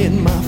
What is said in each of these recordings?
in my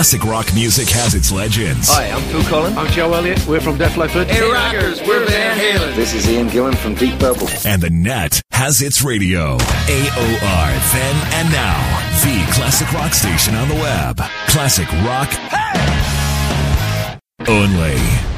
Classic rock music has its legends. Hi, I'm Phil Collen. I'm Joe Elliott. We're from Def Leppard. Hey, rockers, we're Van Halen. This is Ian Gillan from Deep Purple. And The Net has its radio. AOR, then and now. The classic rock station on the web. Classic rock. Hey! Only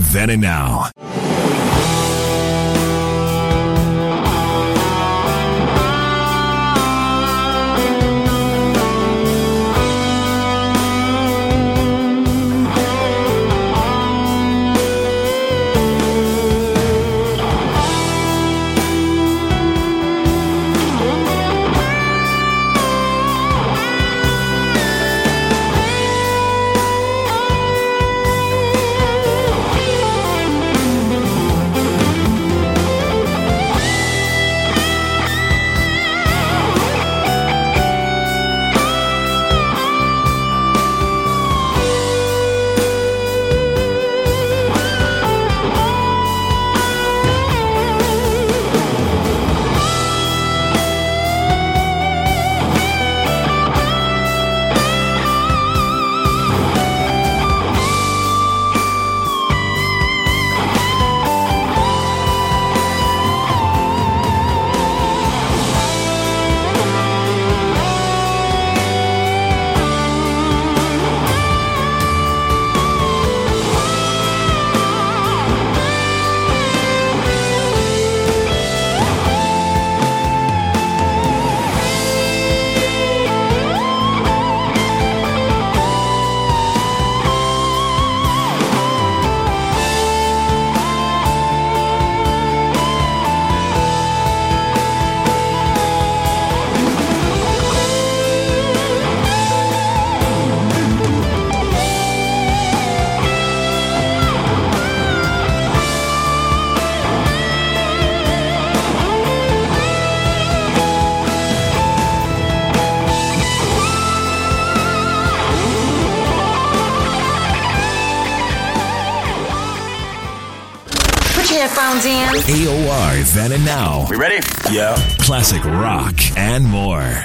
then and now. then and now. We ready? Yeah. Classic rock and more.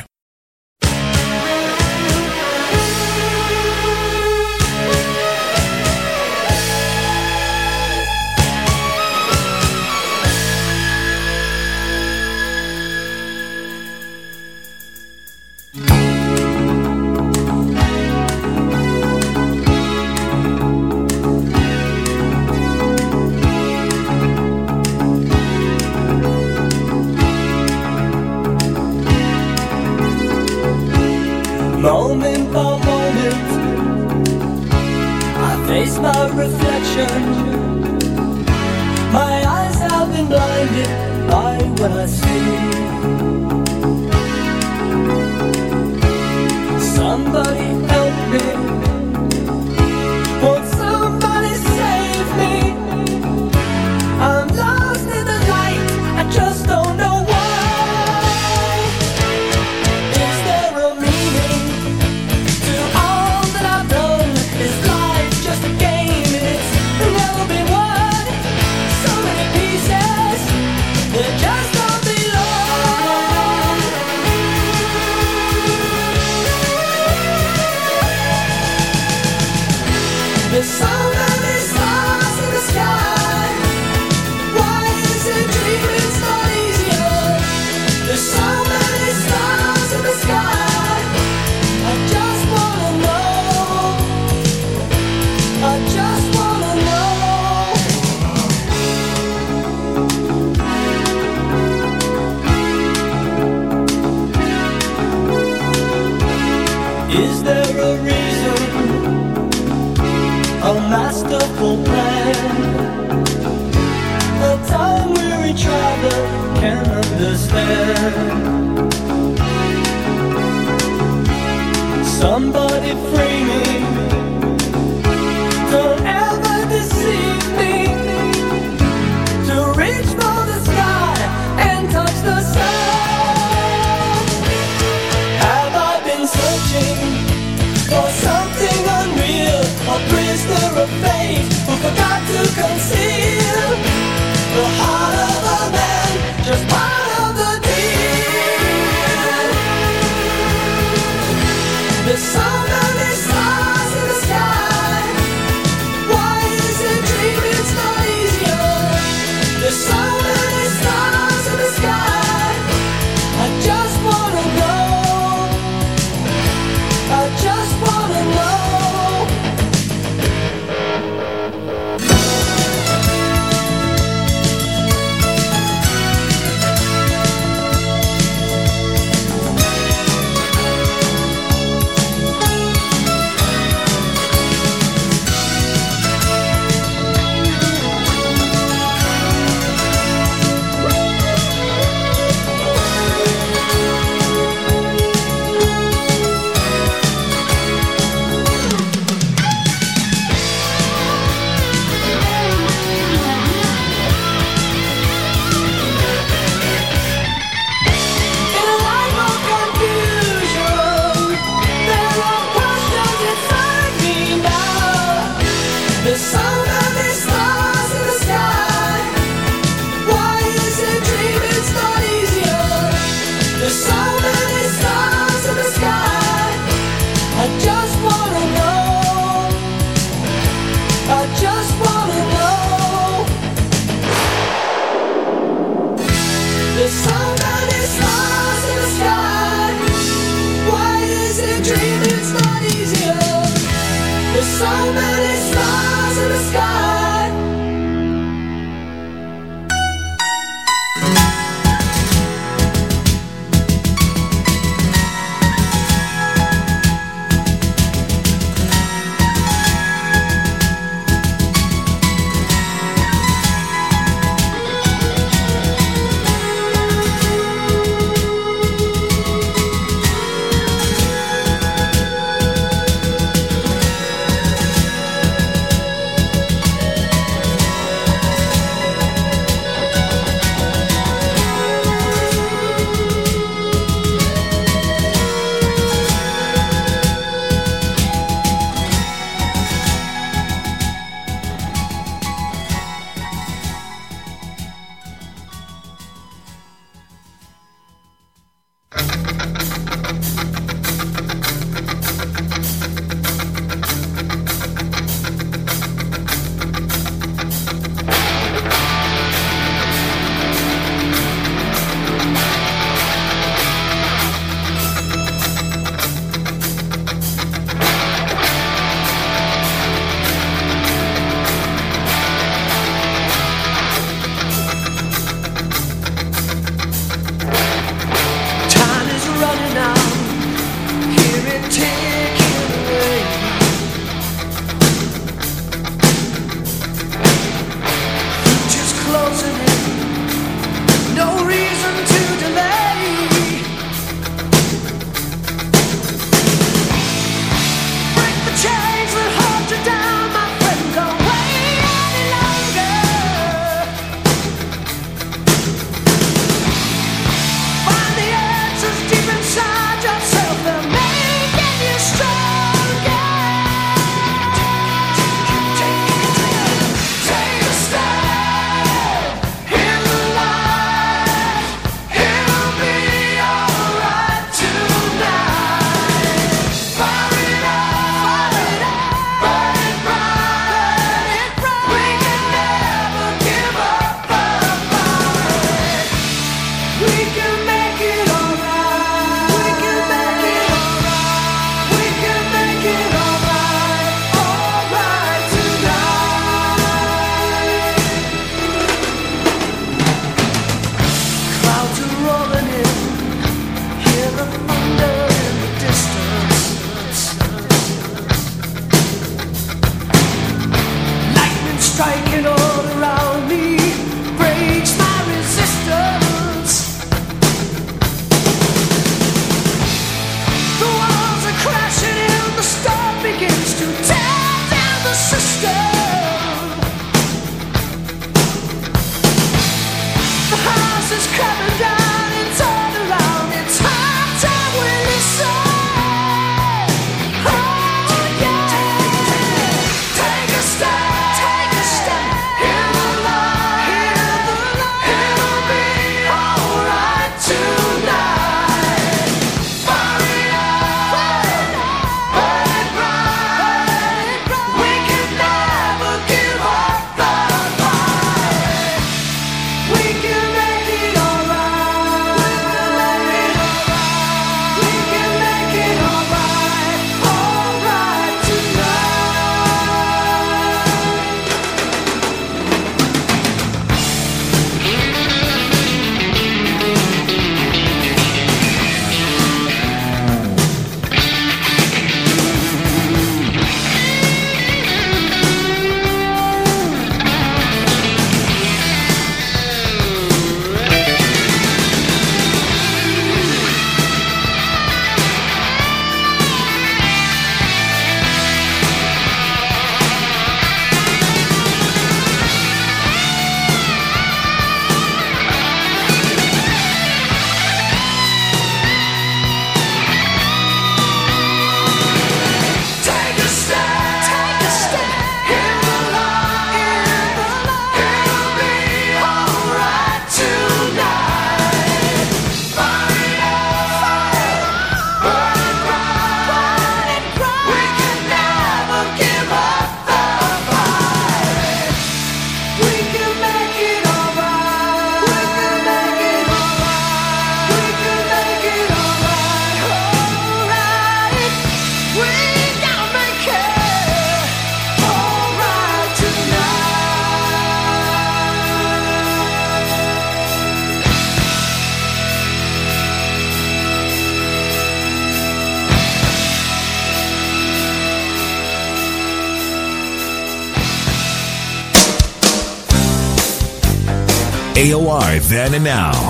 KOR then and now.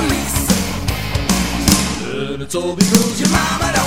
police. And it's all because your mama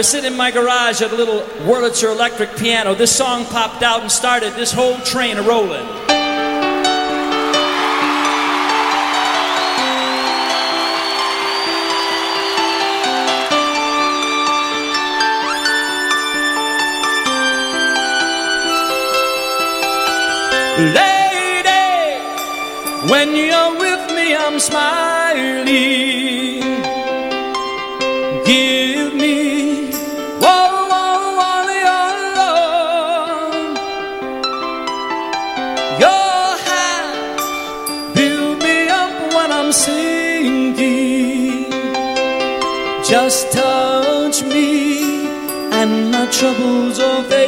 was sitting in my garage at a little Wurlitzer electric piano. This song popped out and started this whole train a rolling. Lady, when you're with me, I'm smiling. And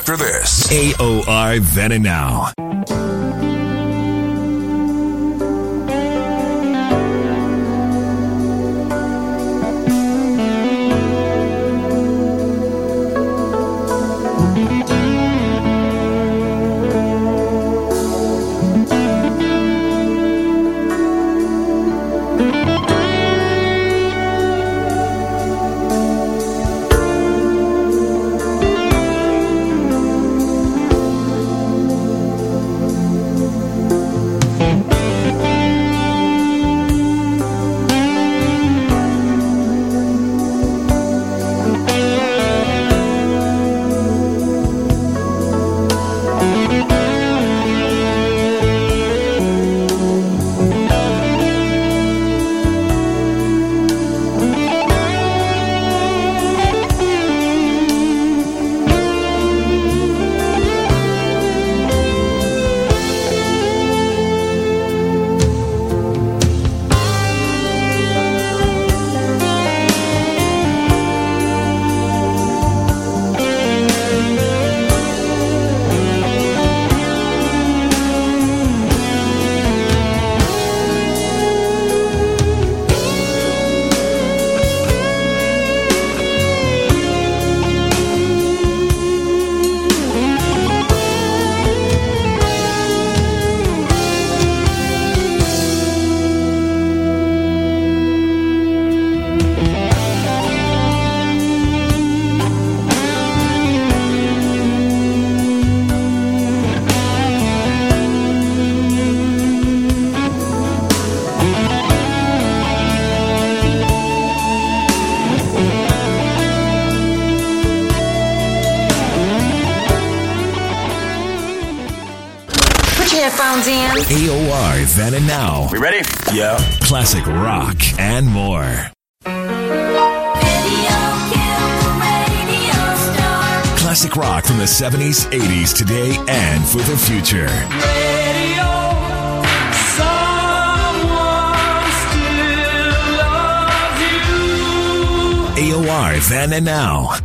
after this. AOR Then and Now. Yeah. Classic rock and more. Classic rock from the 70s, 80s, today, and for the future. Radio, someone still loves you. AOR Then and Now.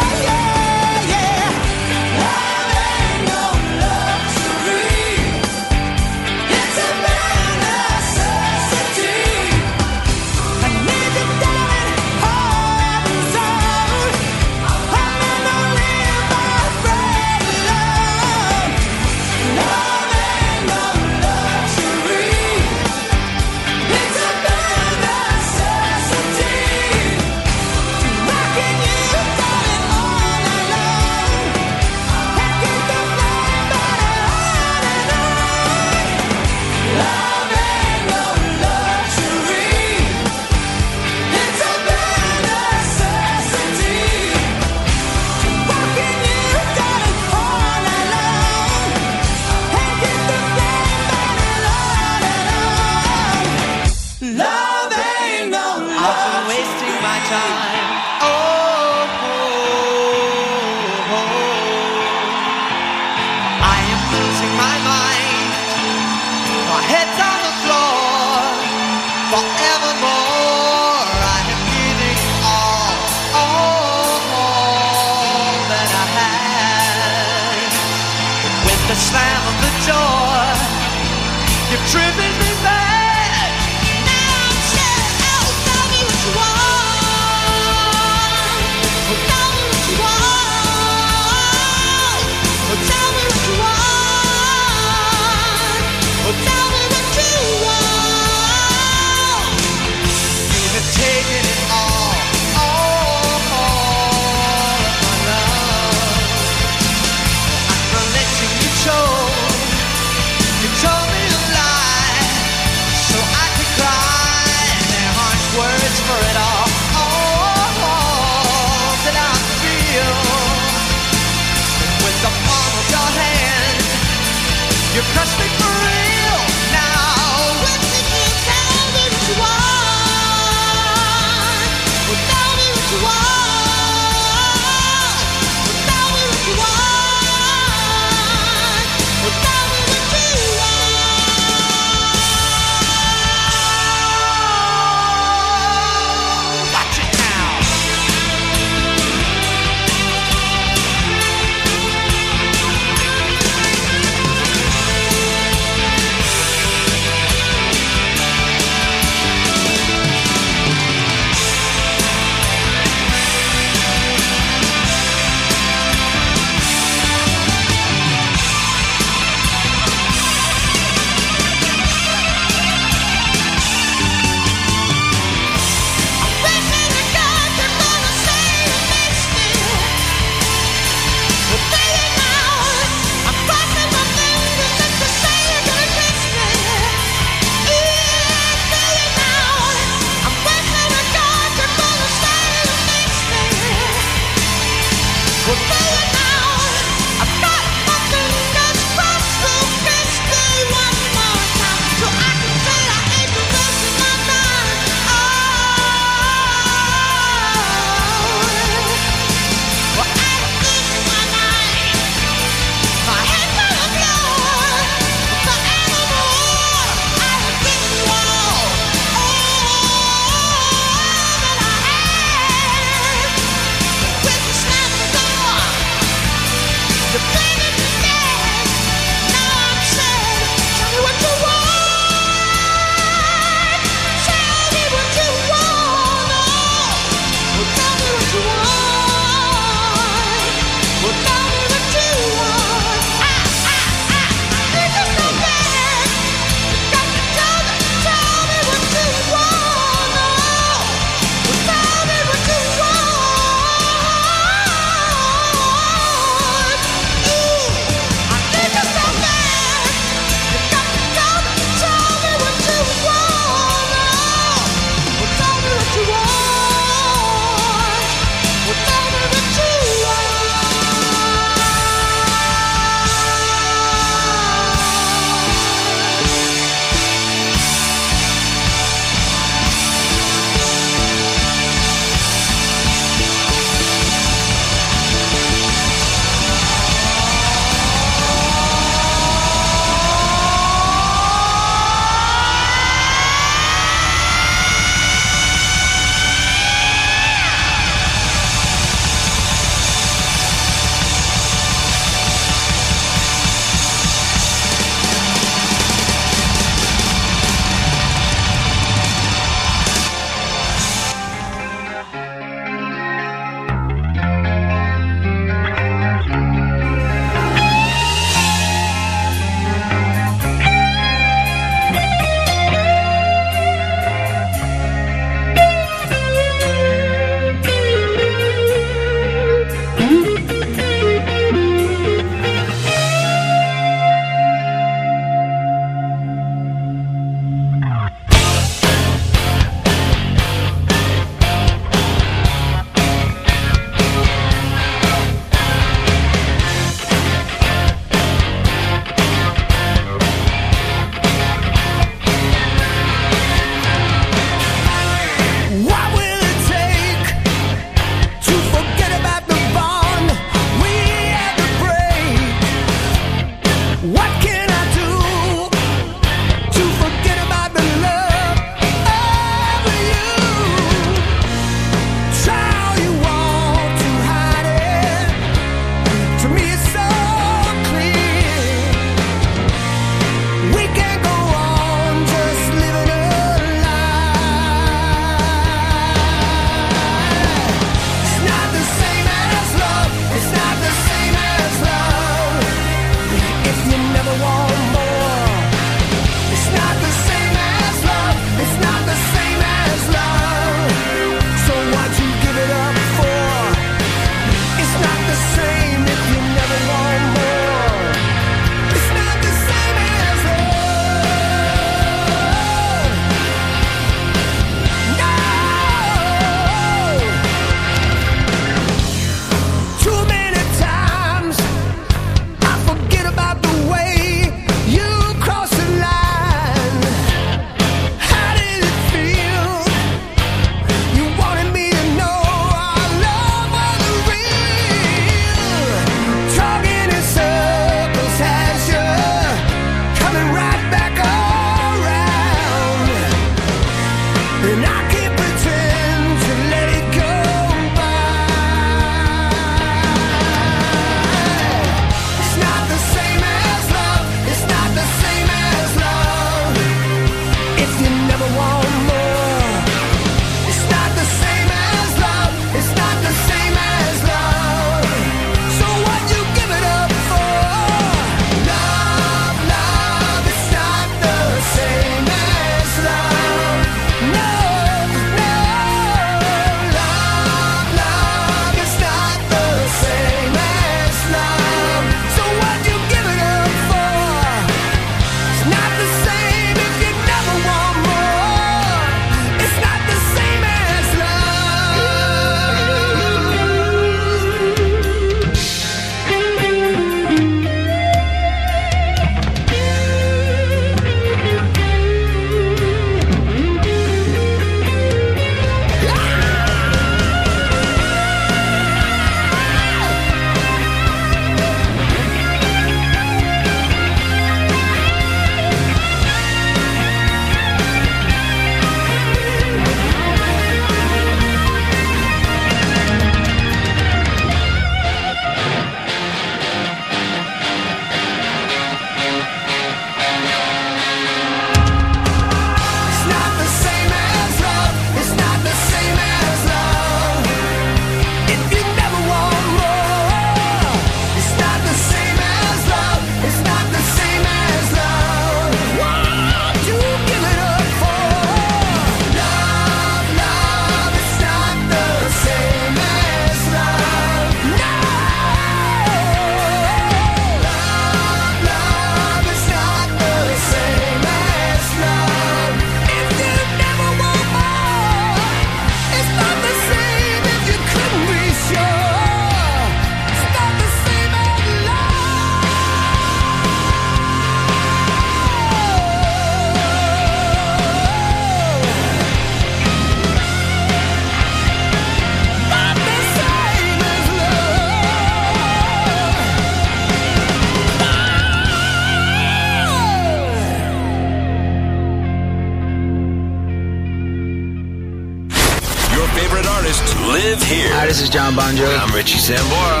I'm Richie Sambora.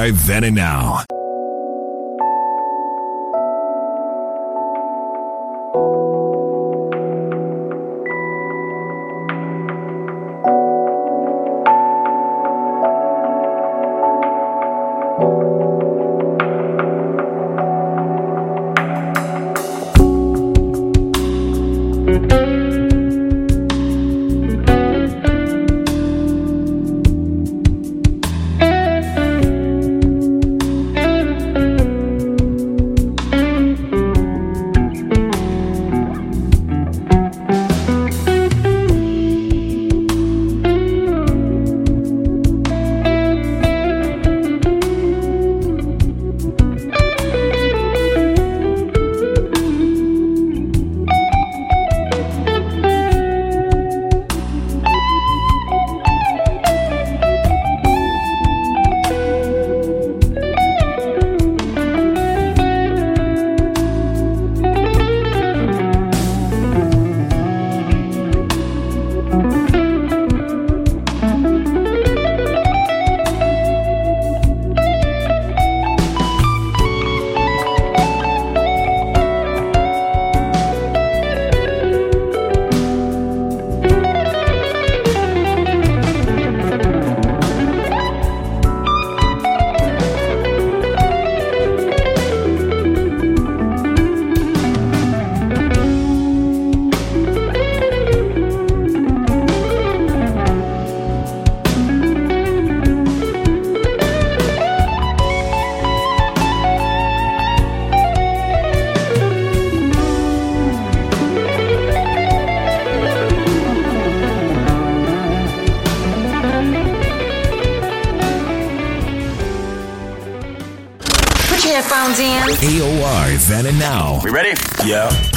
AOR Then and Now.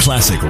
Classic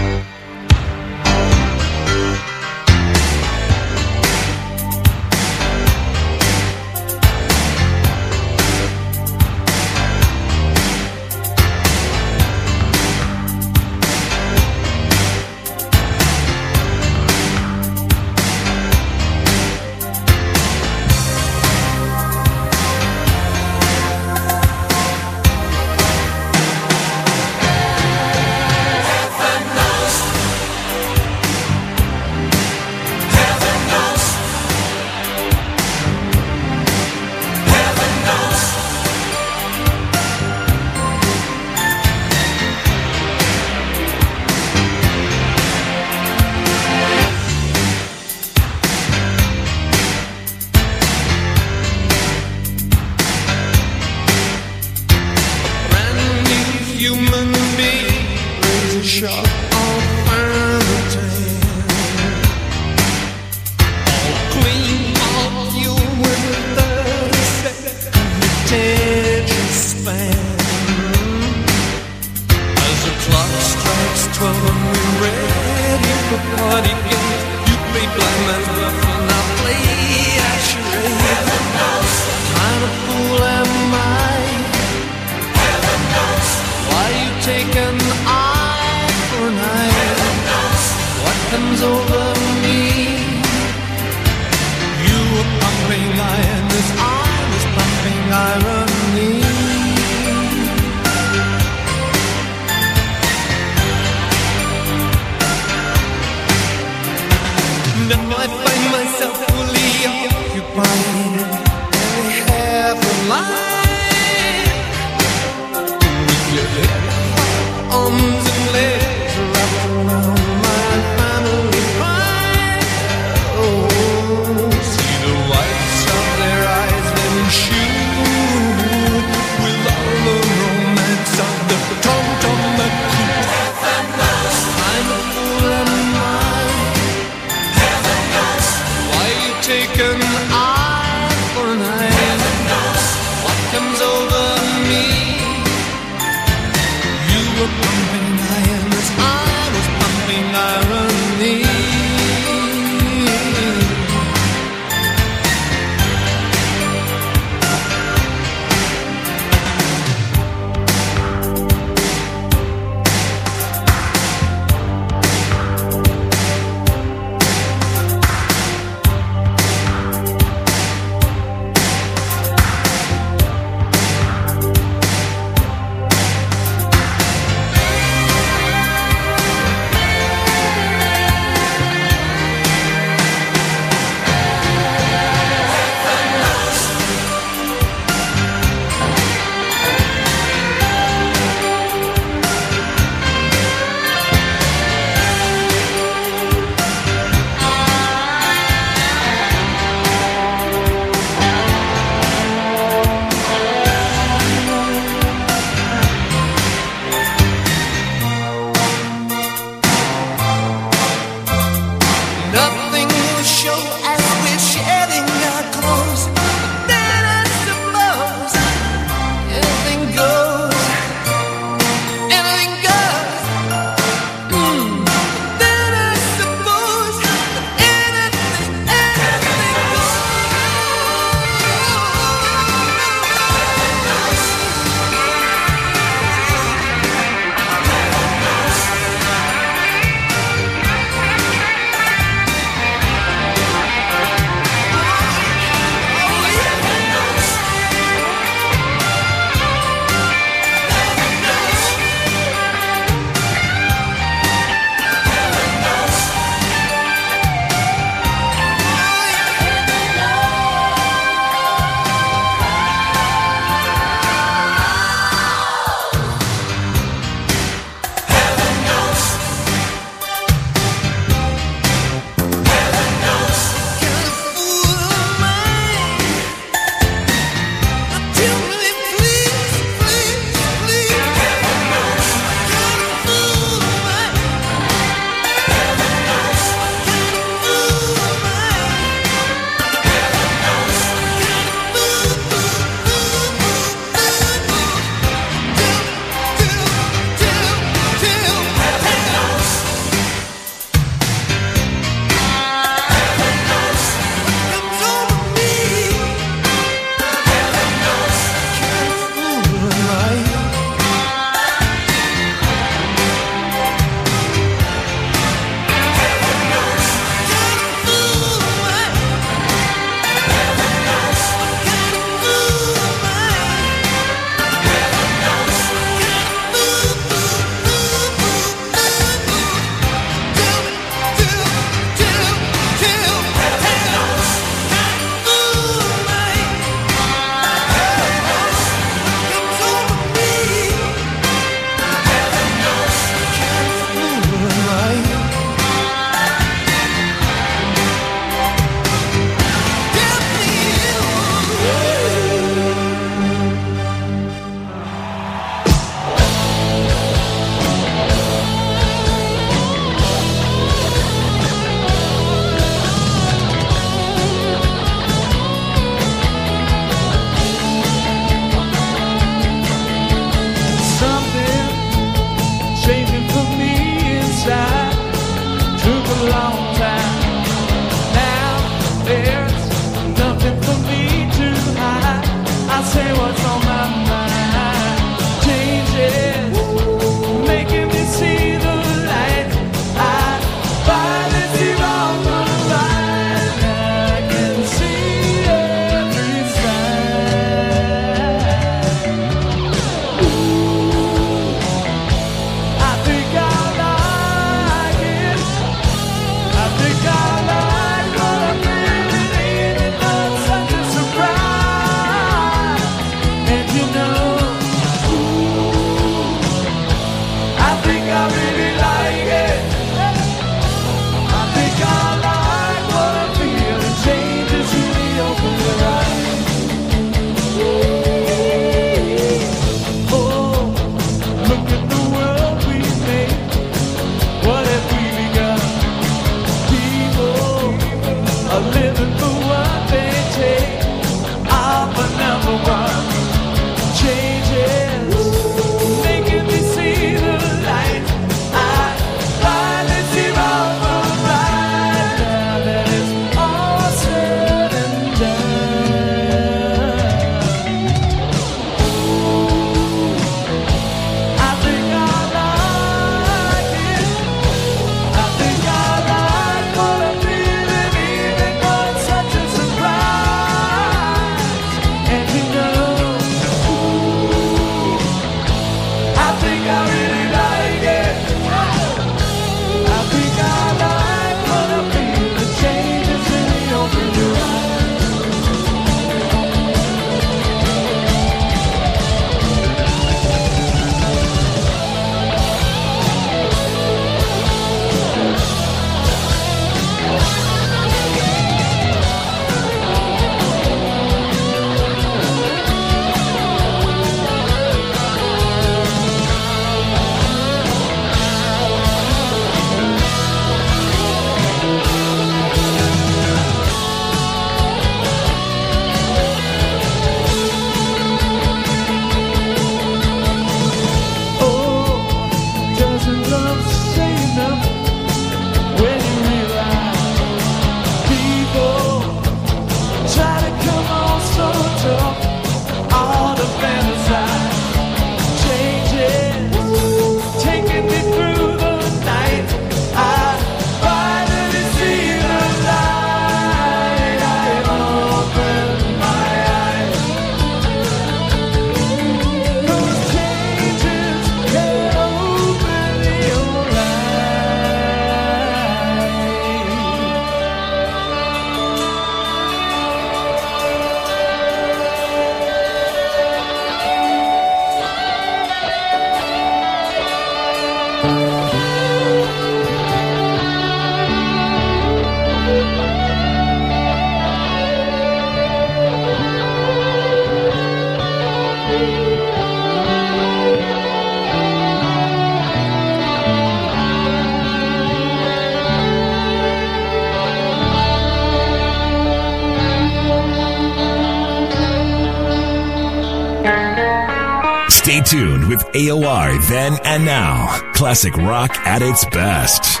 then and now. Classic rock at its best.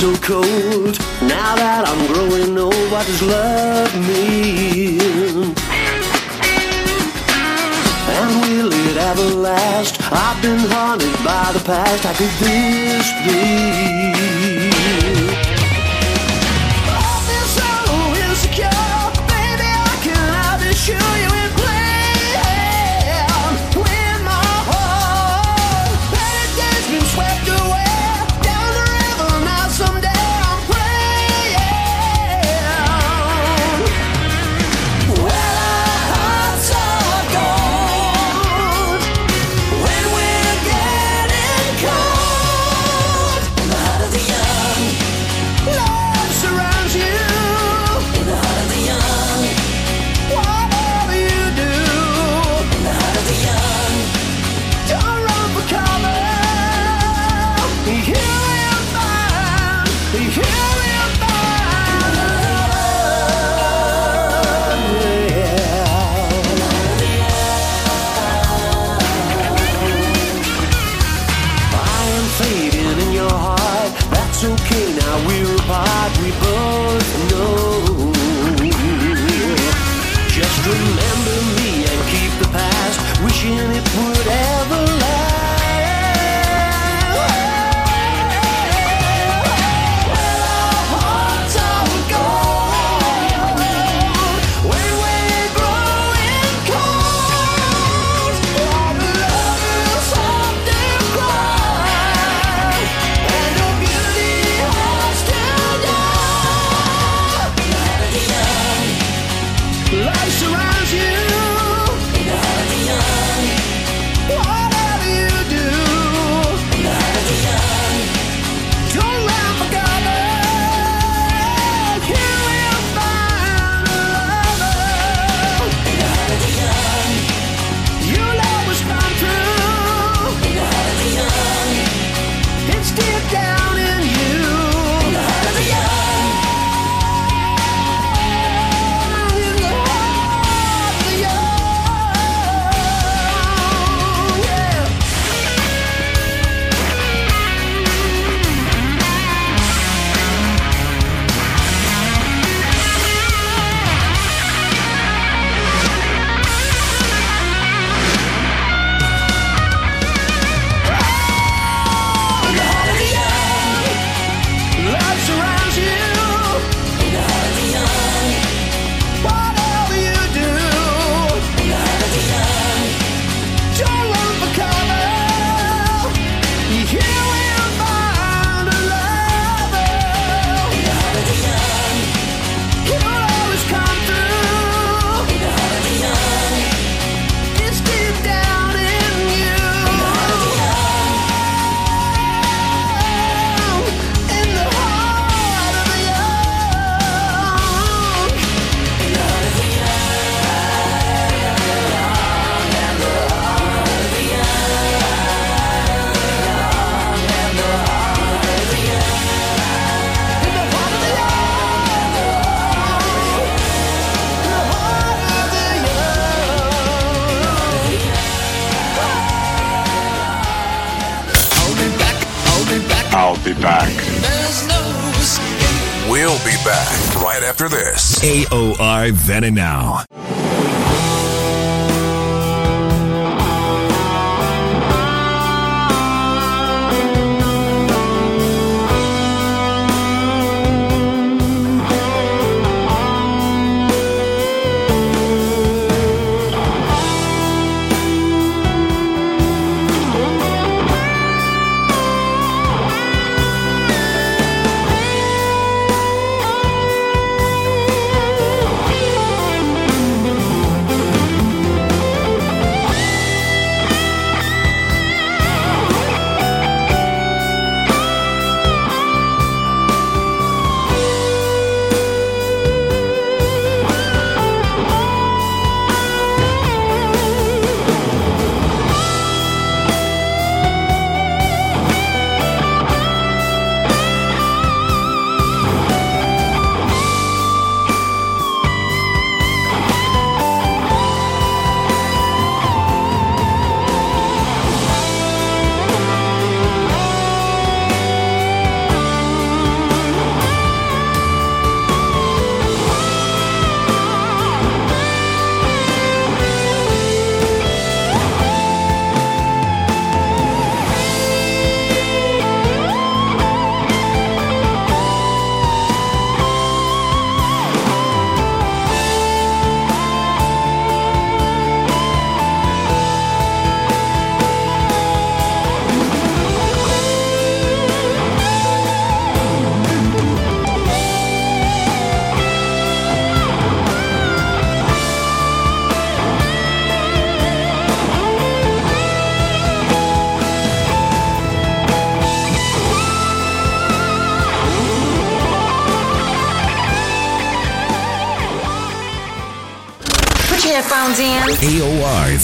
so cold now that I'm growing old. What does love mean? And will it ever last? I've been haunted by the past. How could this be? Now we're apart, we both know. Just remember. then and now.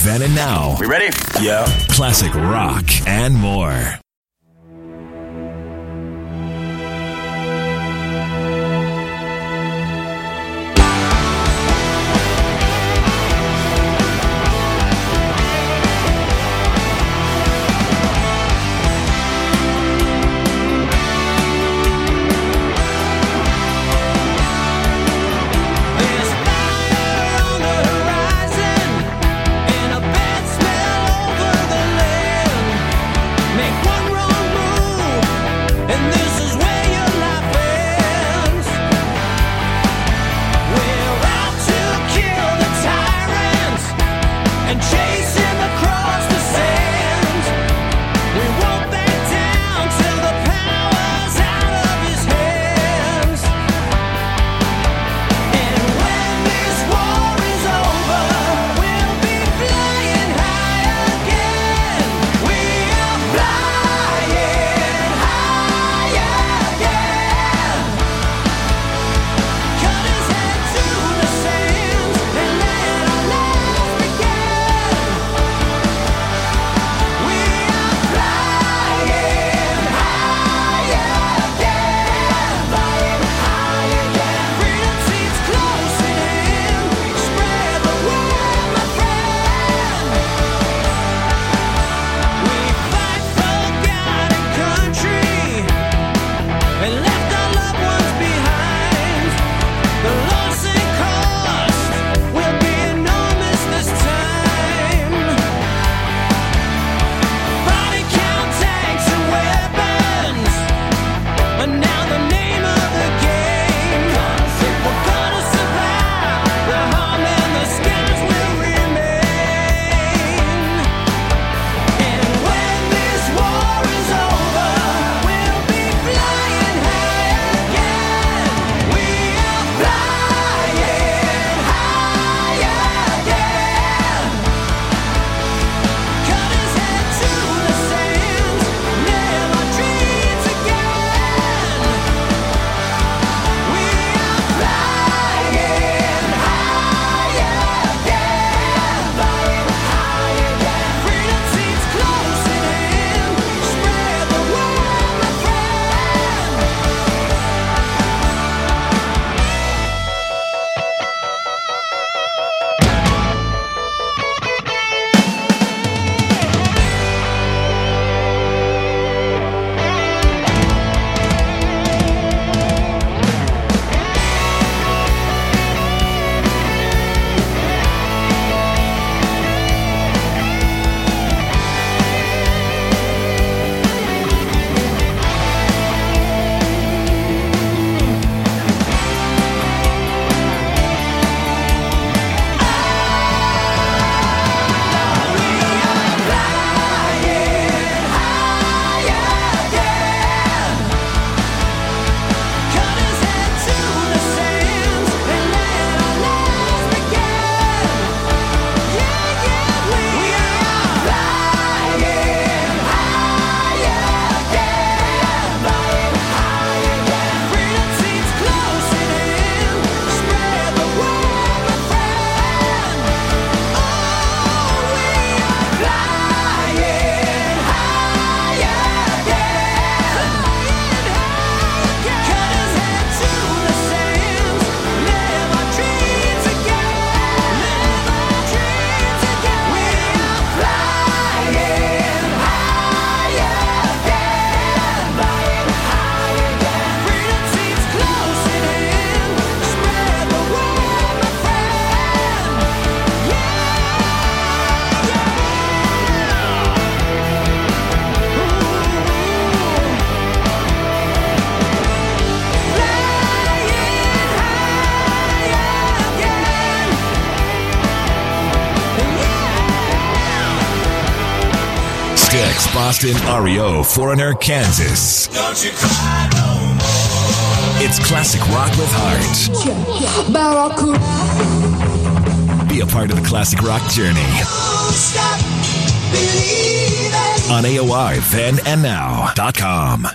then and now. We ready? Yeah. Classic rock and more. Boston REO, Foreigner, Kansas. It's classic rock with heart. Be a part of the classic rock journey. On AOI, then and now.com.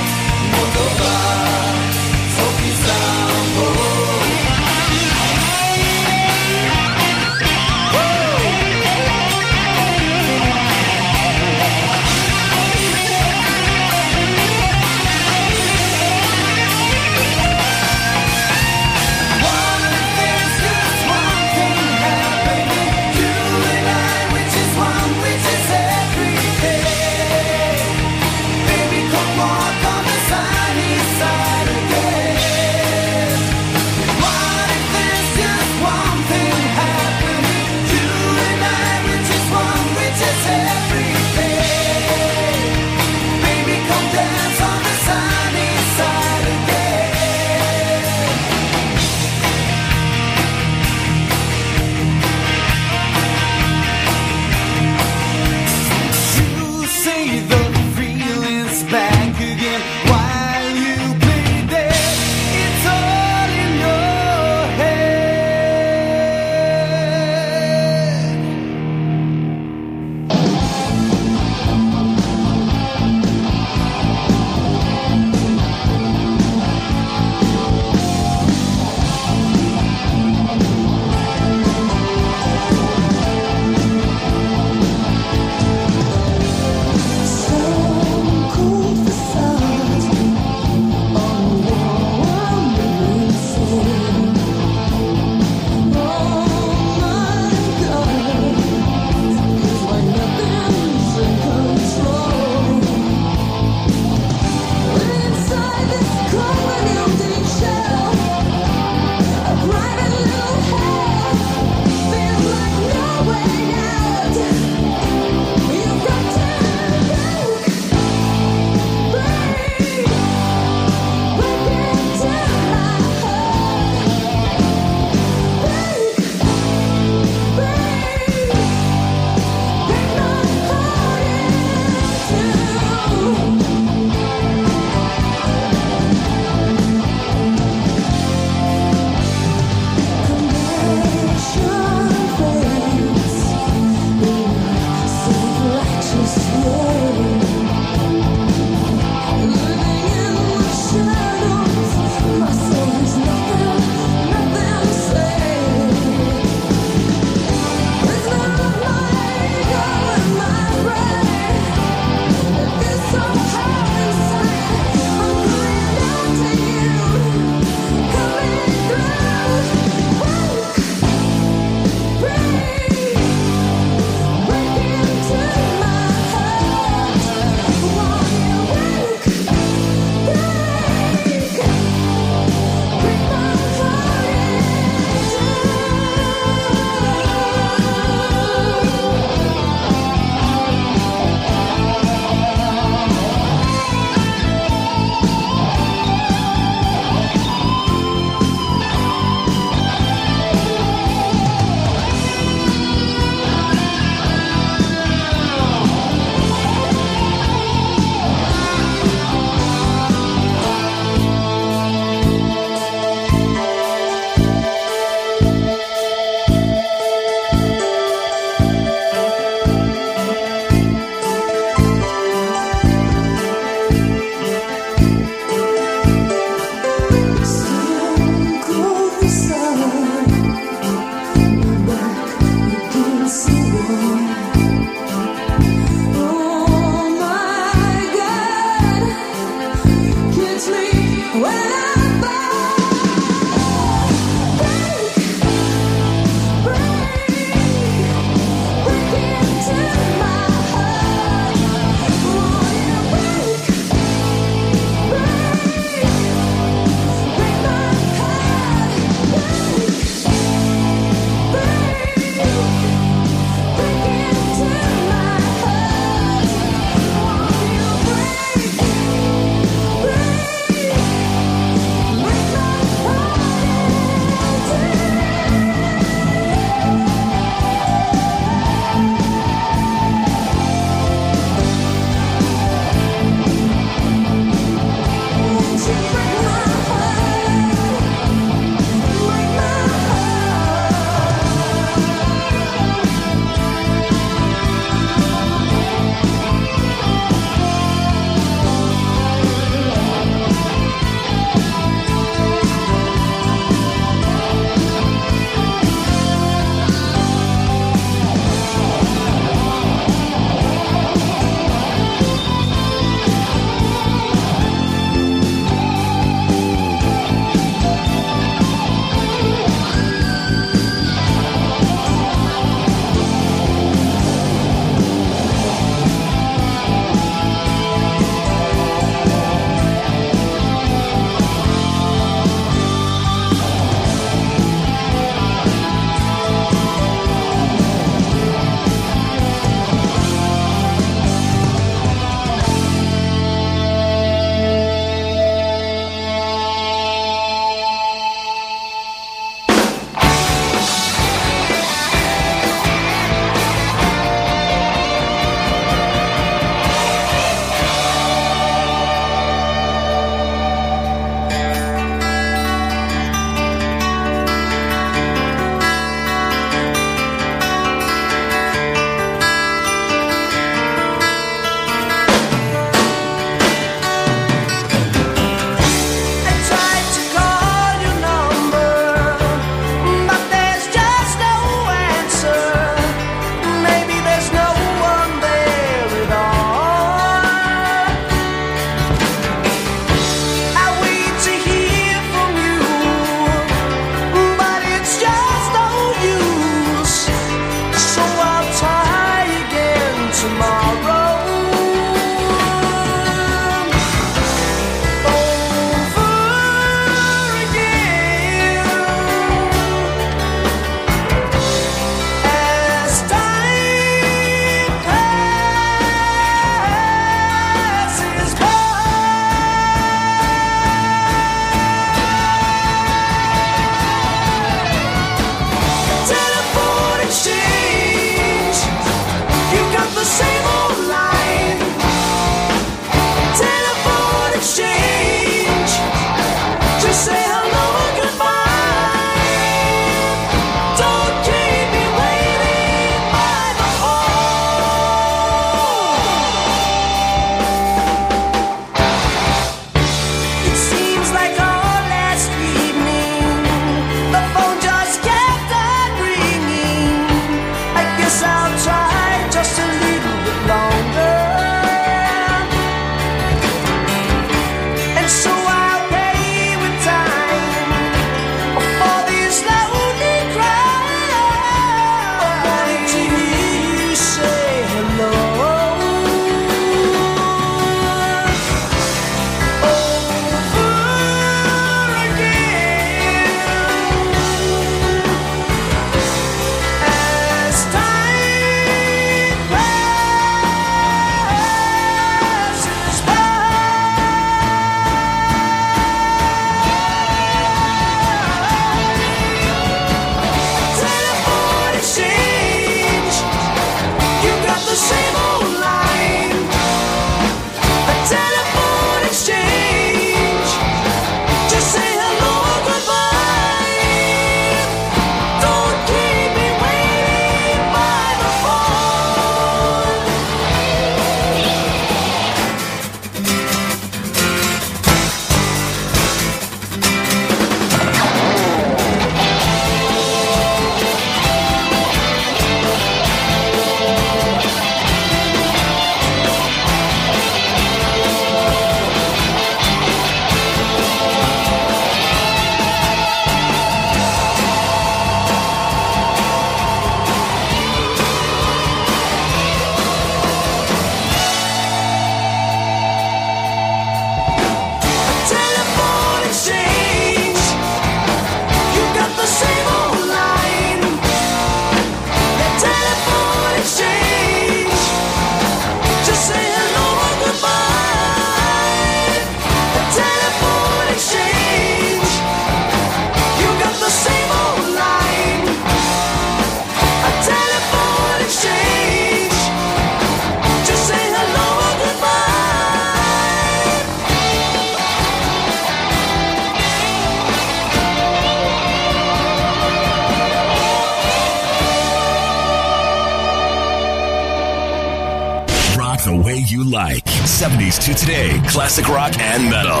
80s to today, classic rock and metal.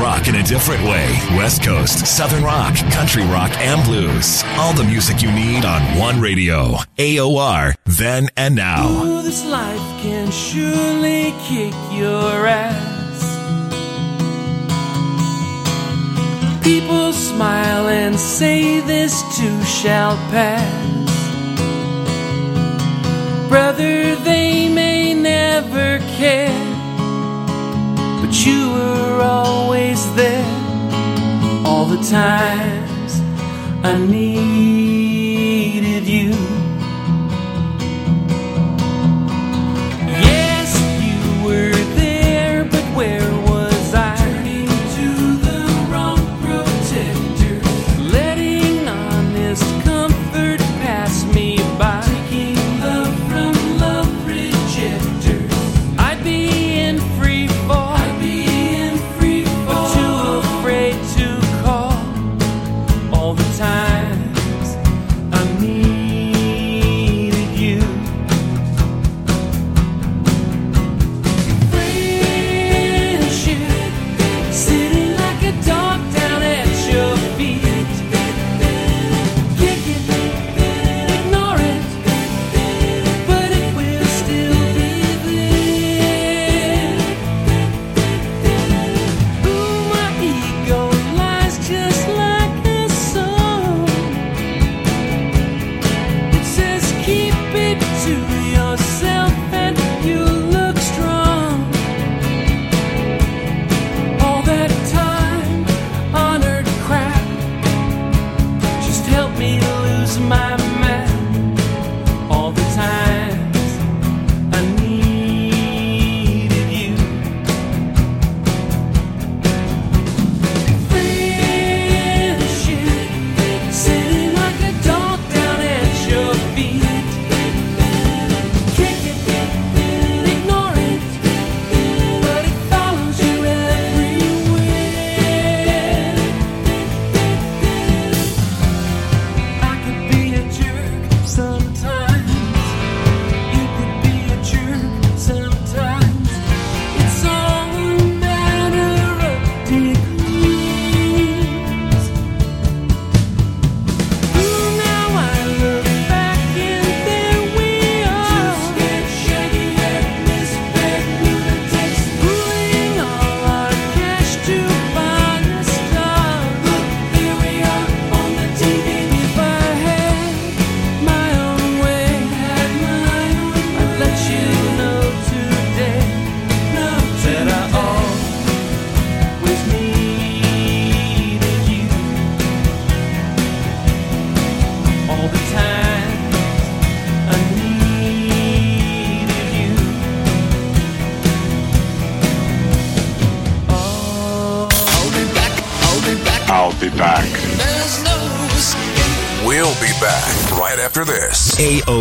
Rock in a different way. West Coast, Southern rock, country rock, and blues. All the music you need on one radio. AOR, then and now. Ooh, this life can surely kick your ass. People smile and say this too shall pass brother, they may never care were always there all the times I need.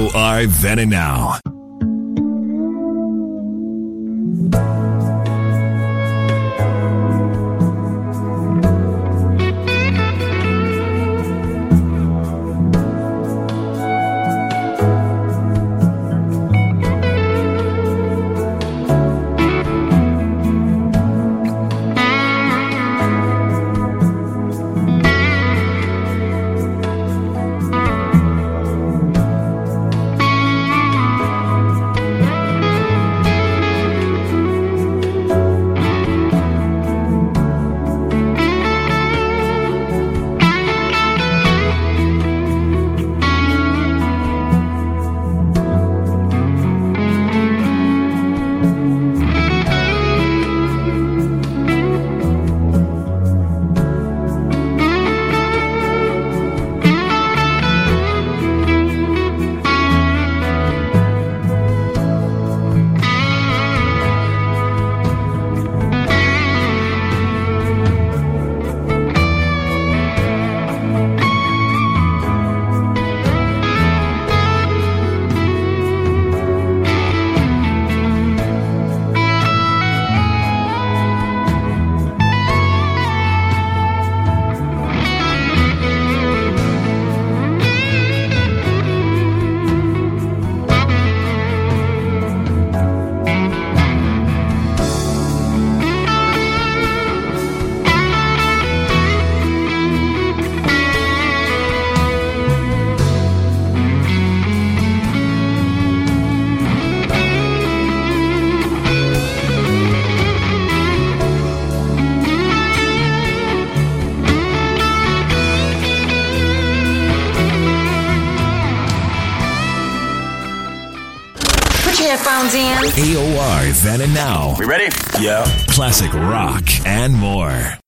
I Then and now. AOR then and now. We ready? Yeah. Classic rock and more.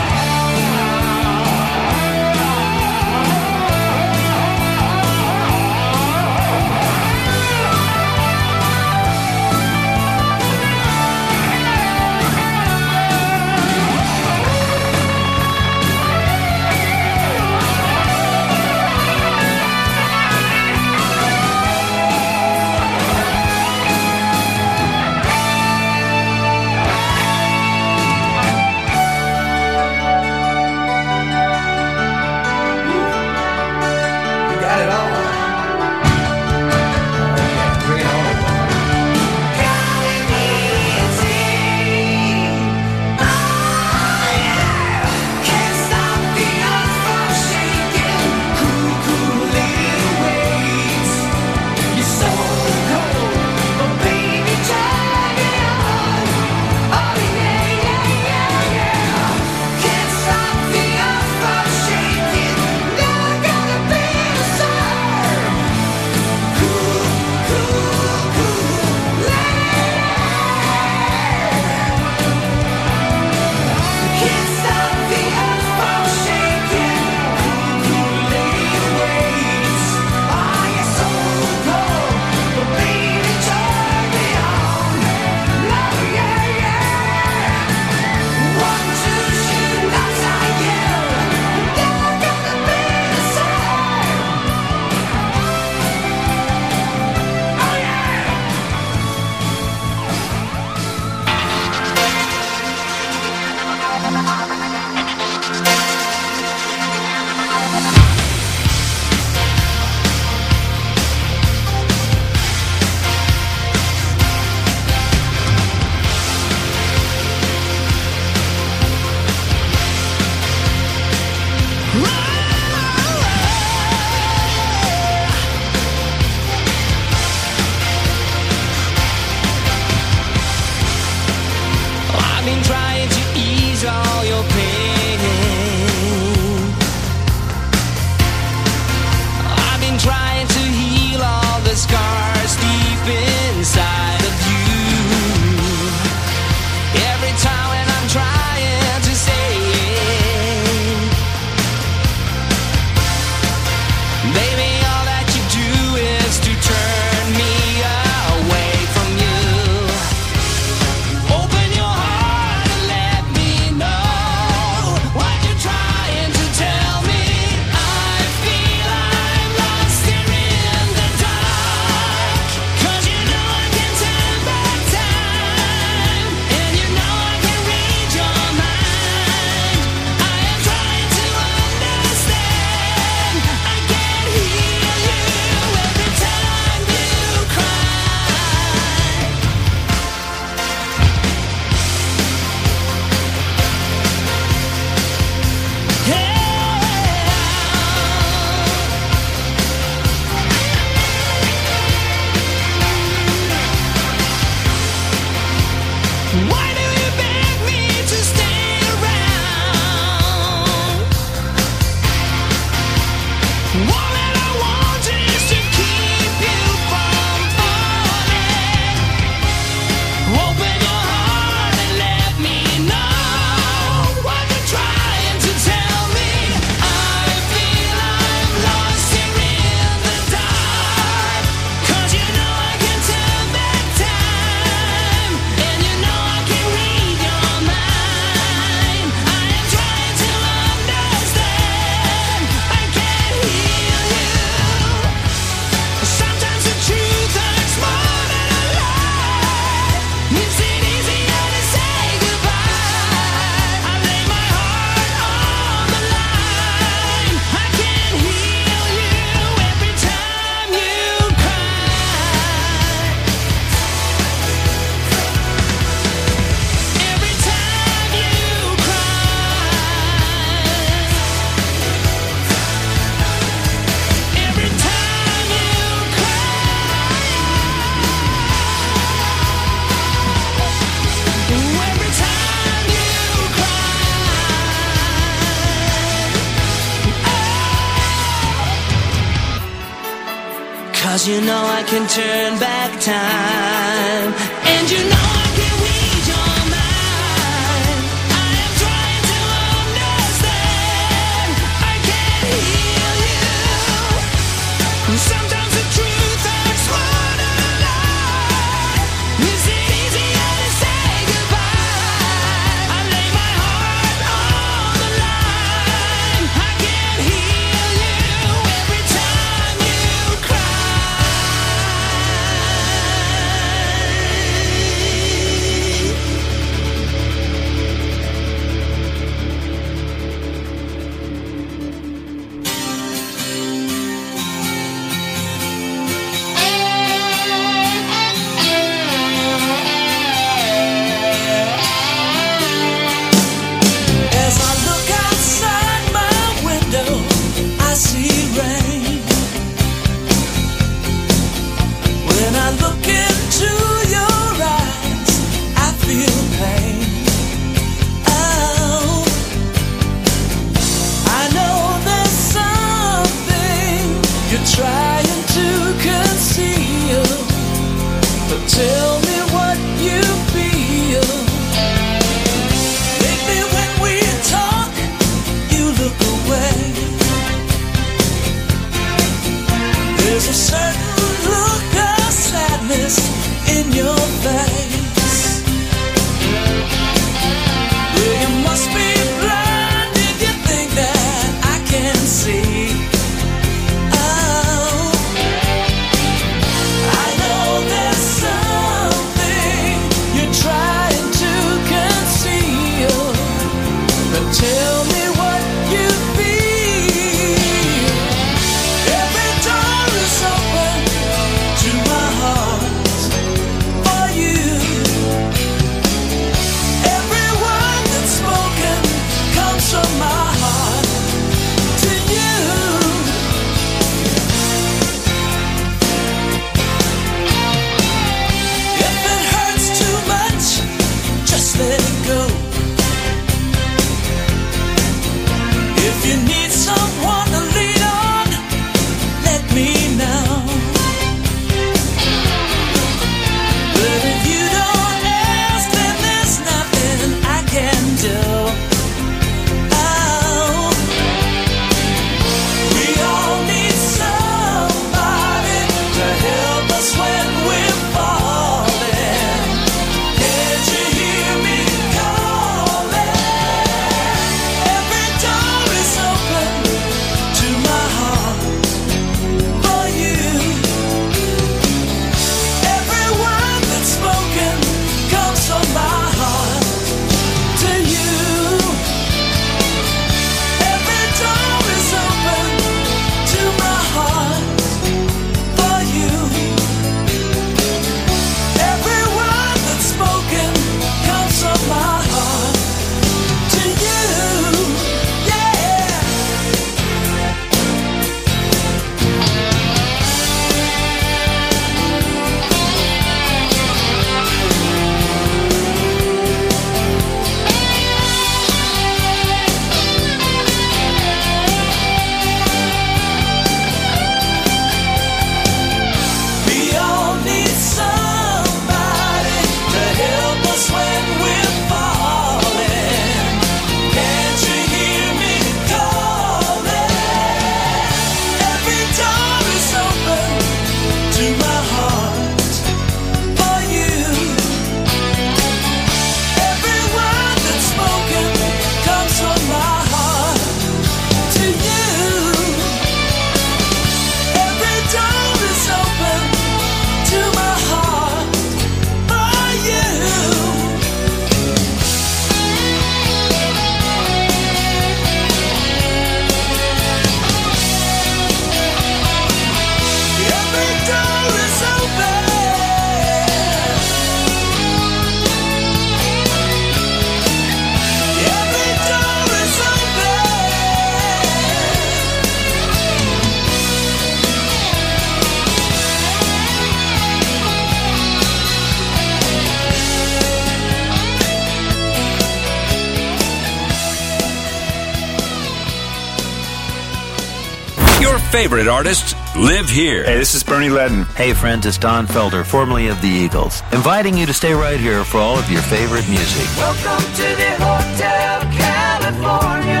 favorite artists live here. Hey, this is Bernie Leadon. Hey, friends, it's Don Felder, formerly of the Eagles, inviting you to stay right here for all of your favorite music. Welcome to the Hotel California.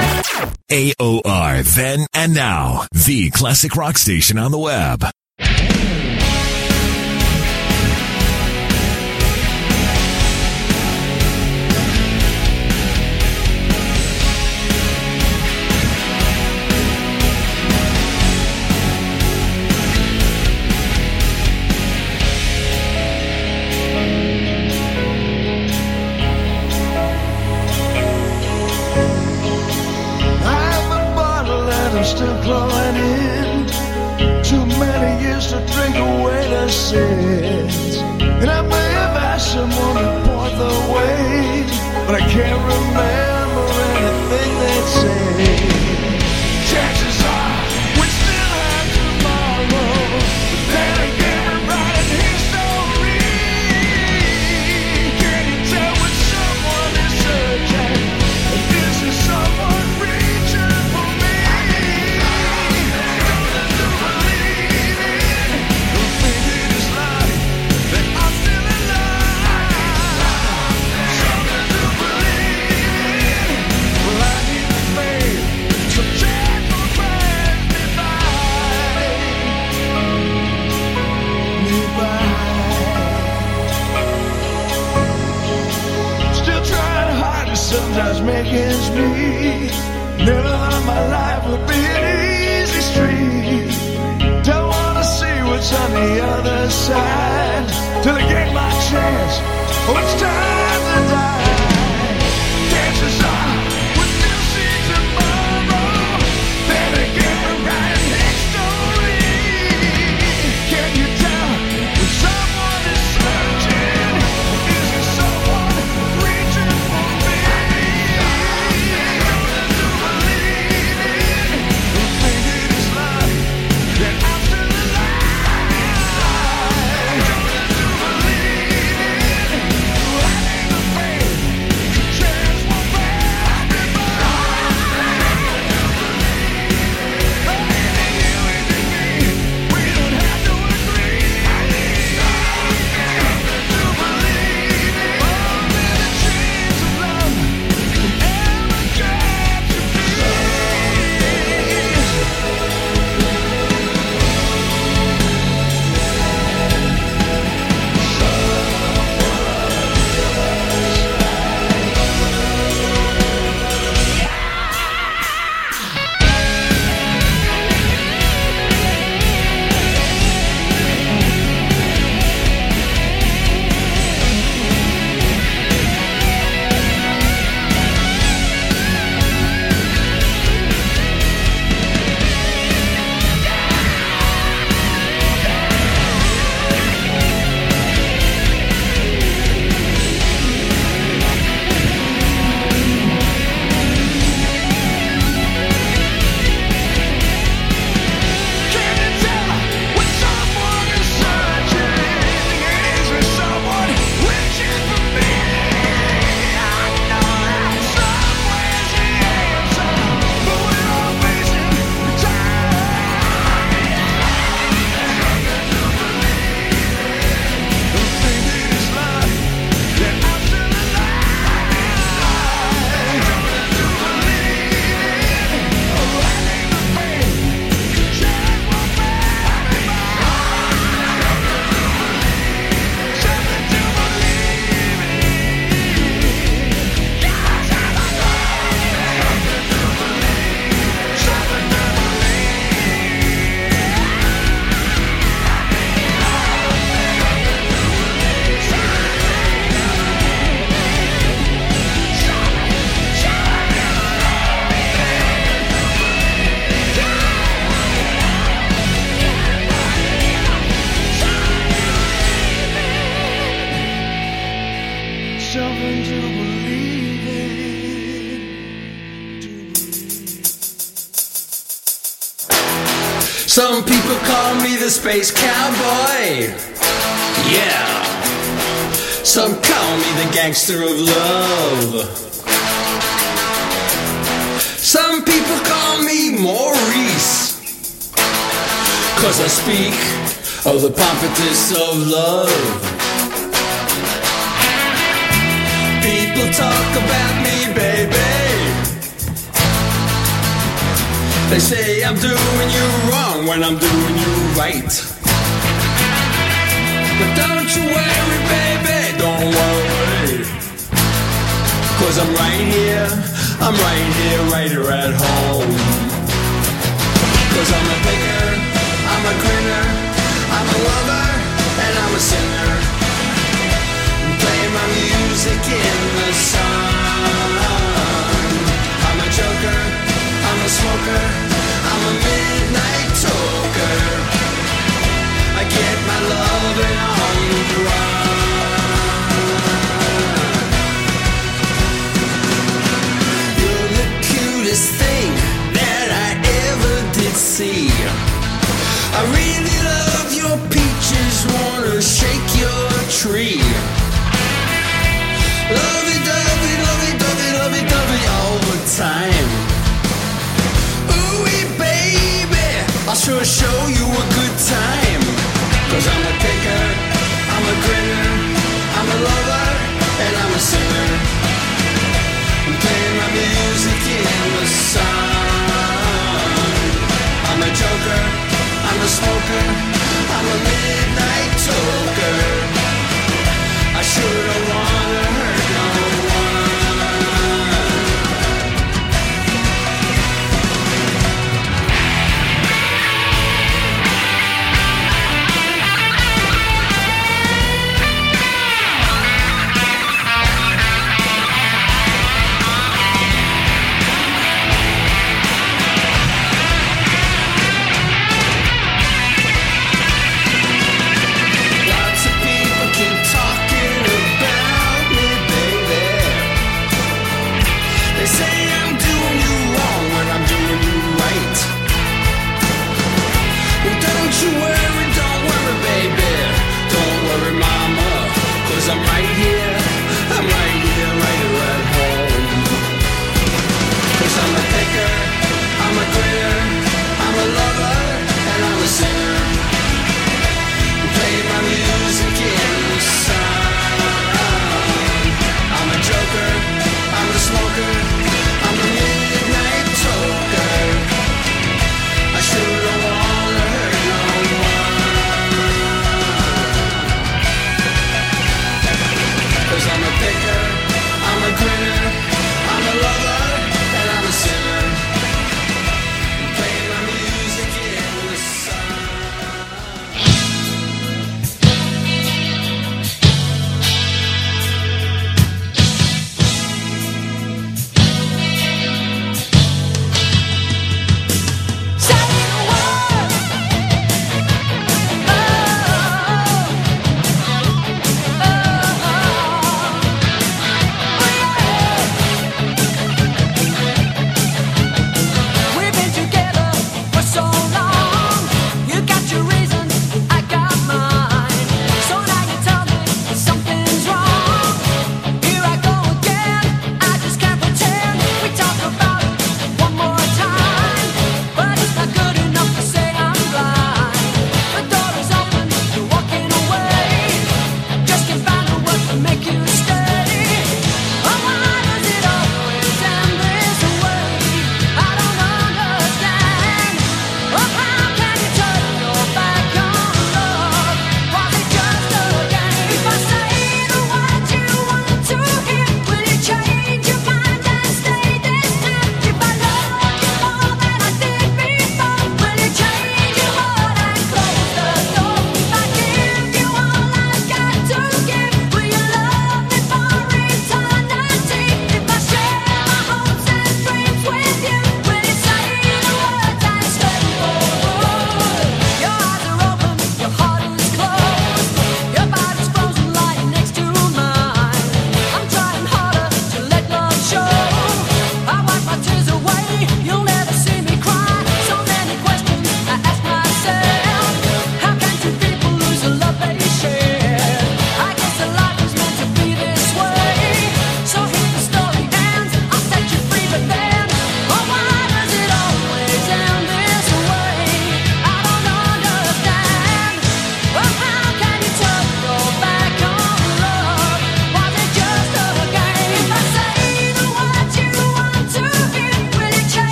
AOR, then and now, the classic rock station on the web.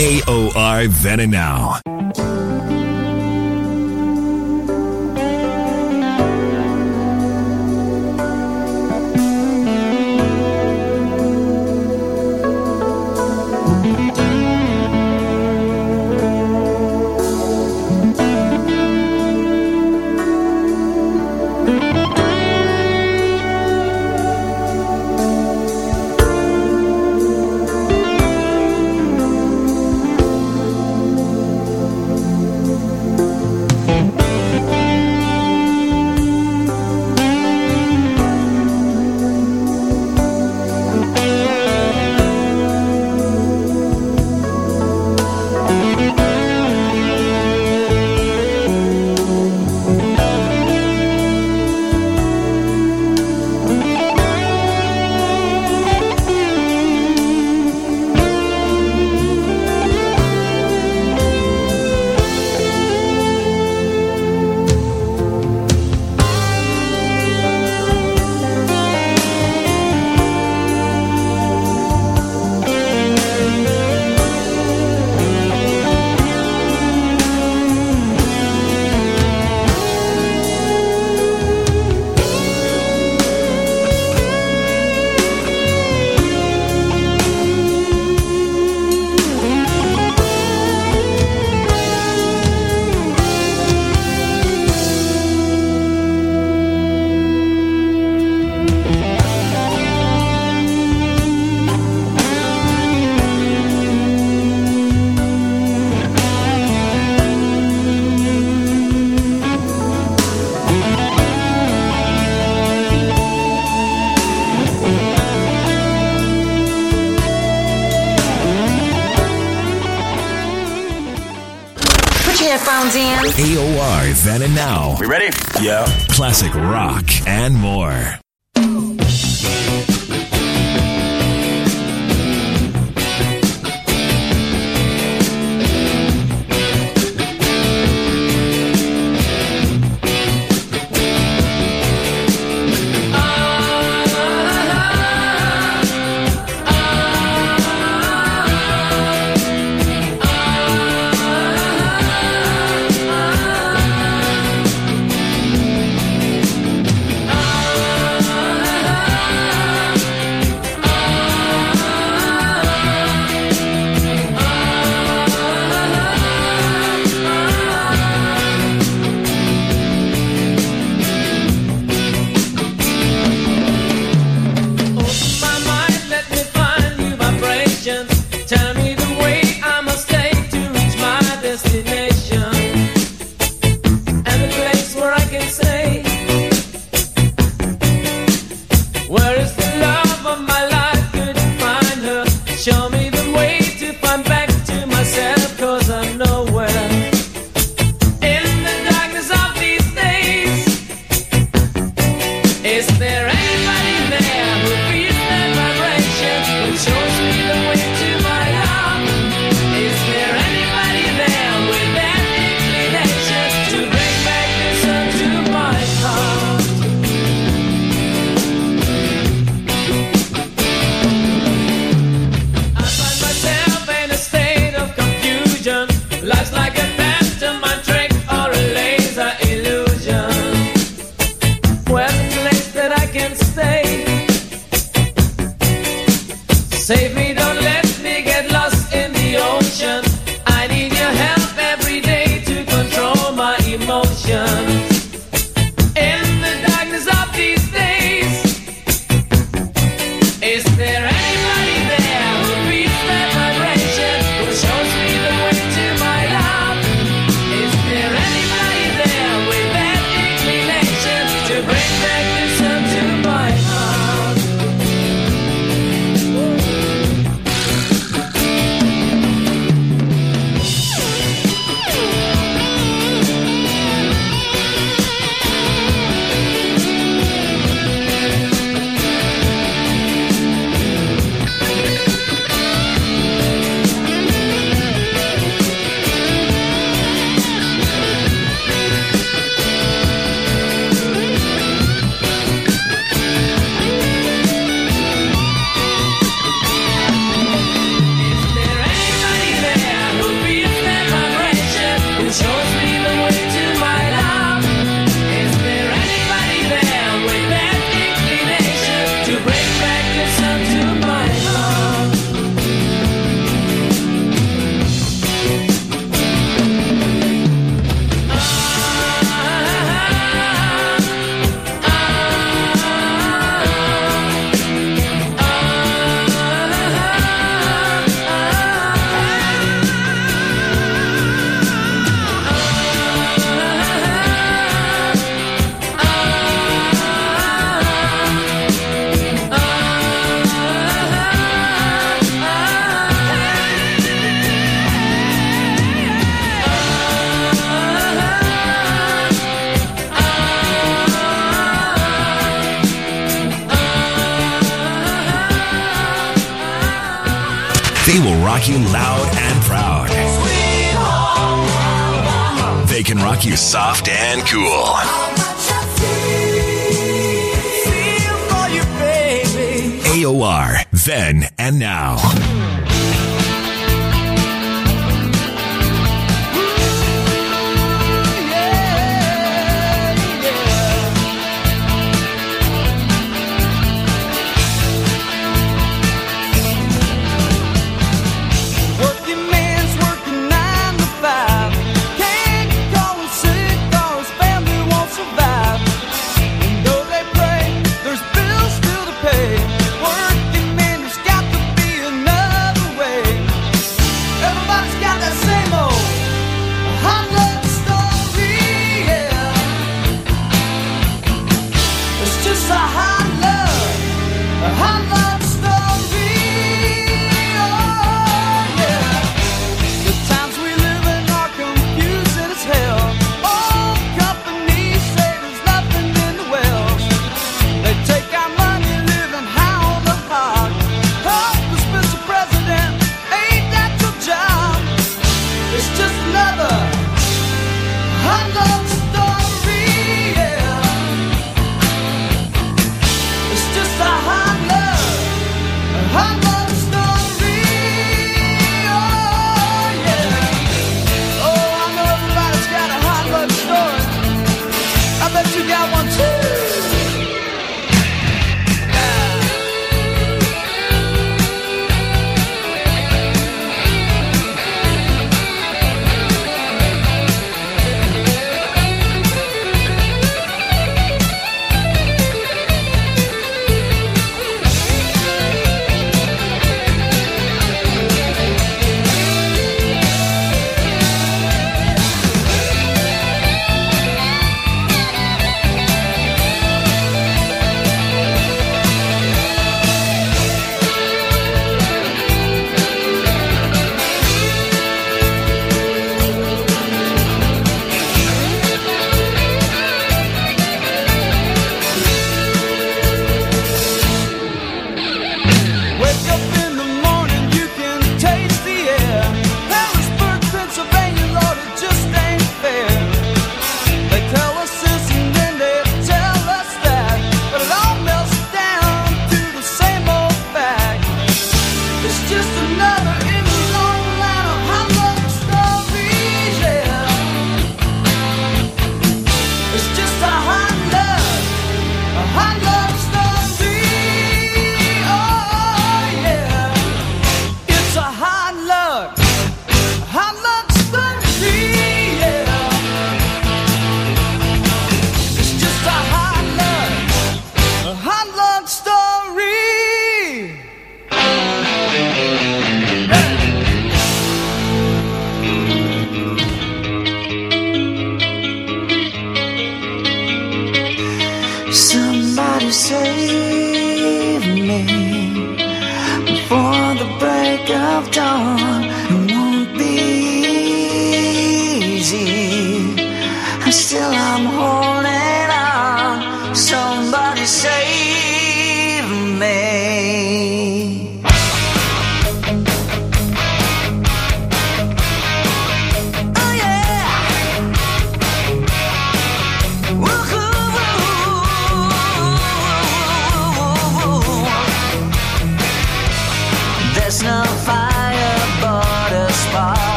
AOR then and now. Yeah. Classic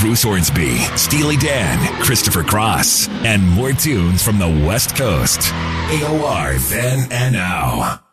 Bruce Hornsby, Steely Dan, Christopher Cross, and more tunes from the West Coast. AOR then and now.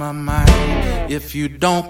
my mind. If you don't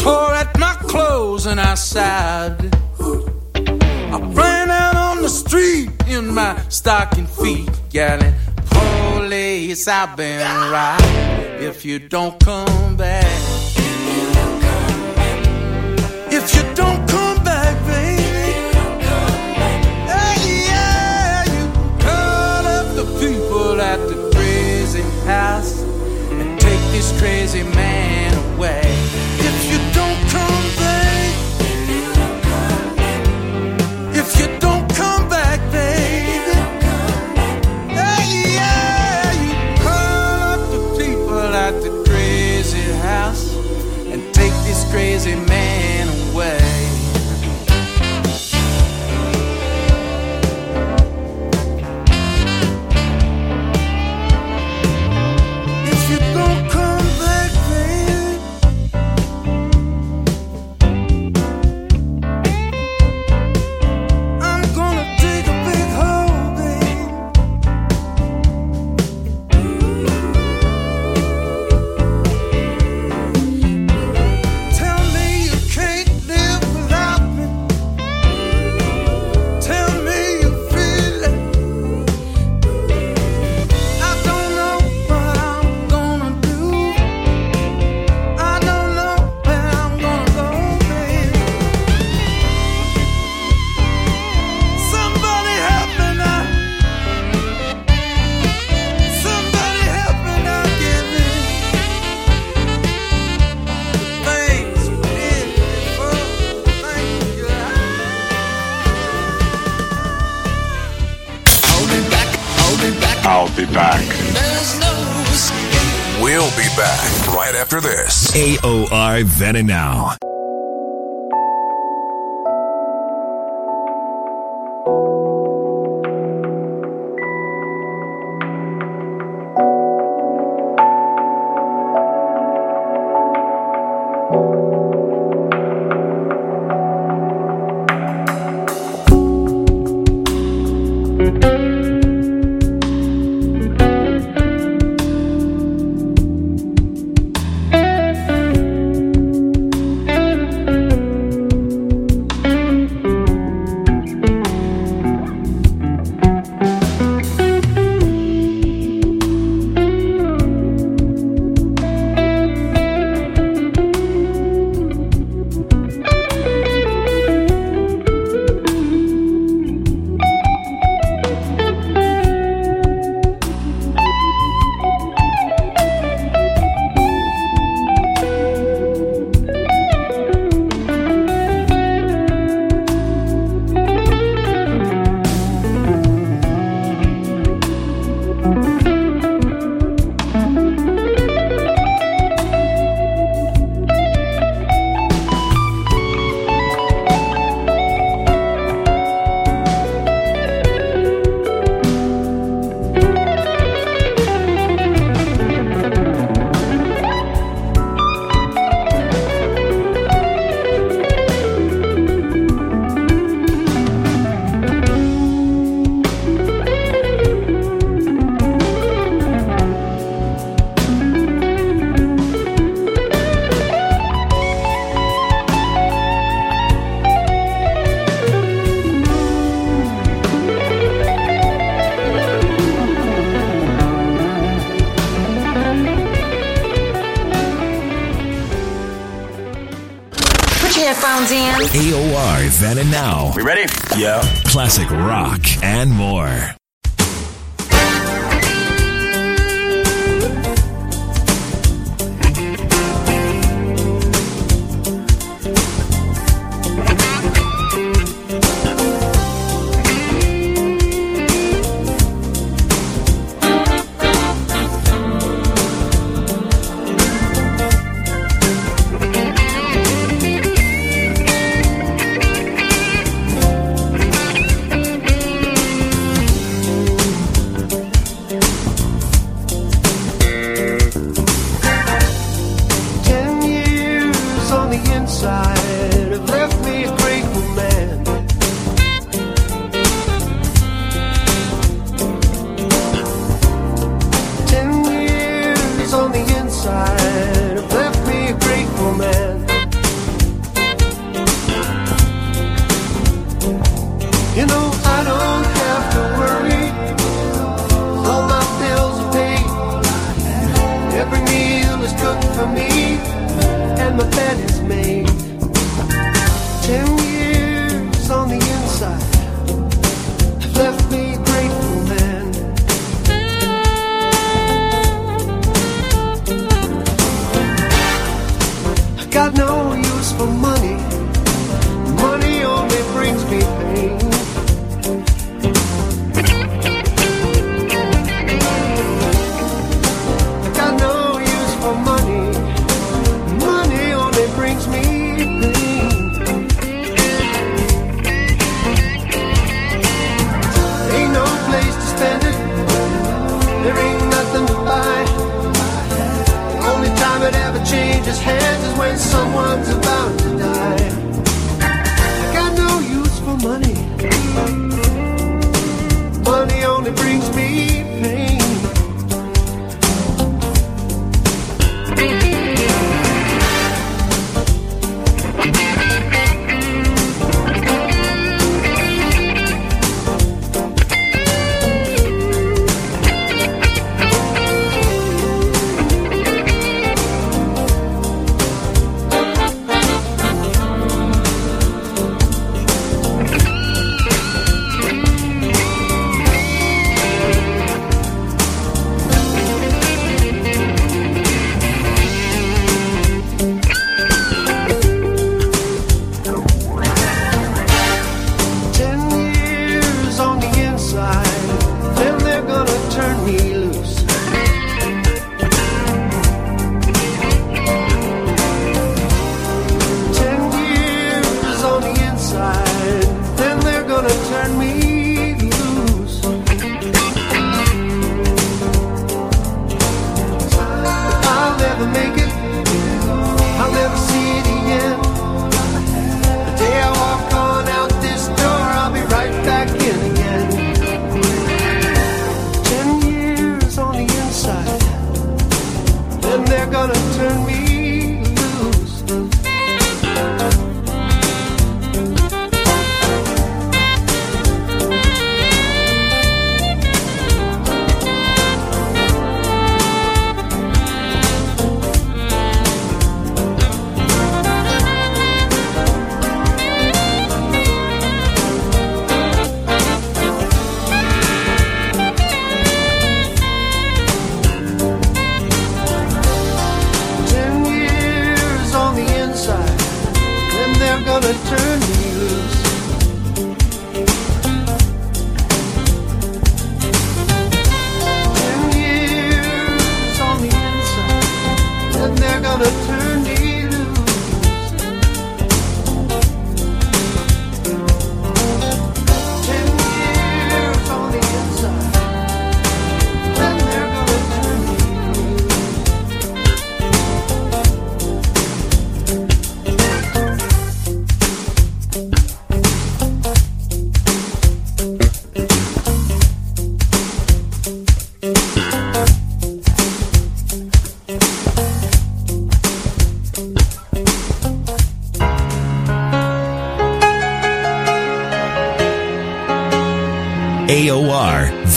tore at my clothes and I sighed. I ran out on the street in my stocking feet, yelling, Police, I've been robbed! If you don't come back, if you don't come back, baby. Hey, yeah, you call up the people at the crazy house and take this crazy man away. after this. AOR Then and Now. Classic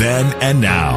Then and Now.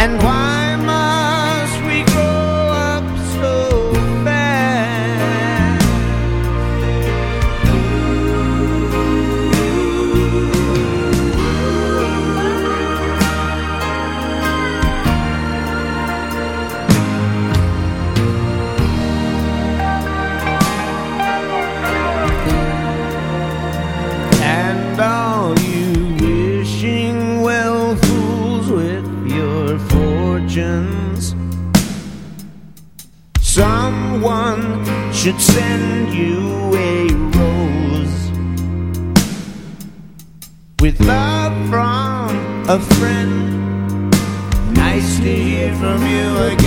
and why should send you a rose with love from a friend. Nice to hear from you again.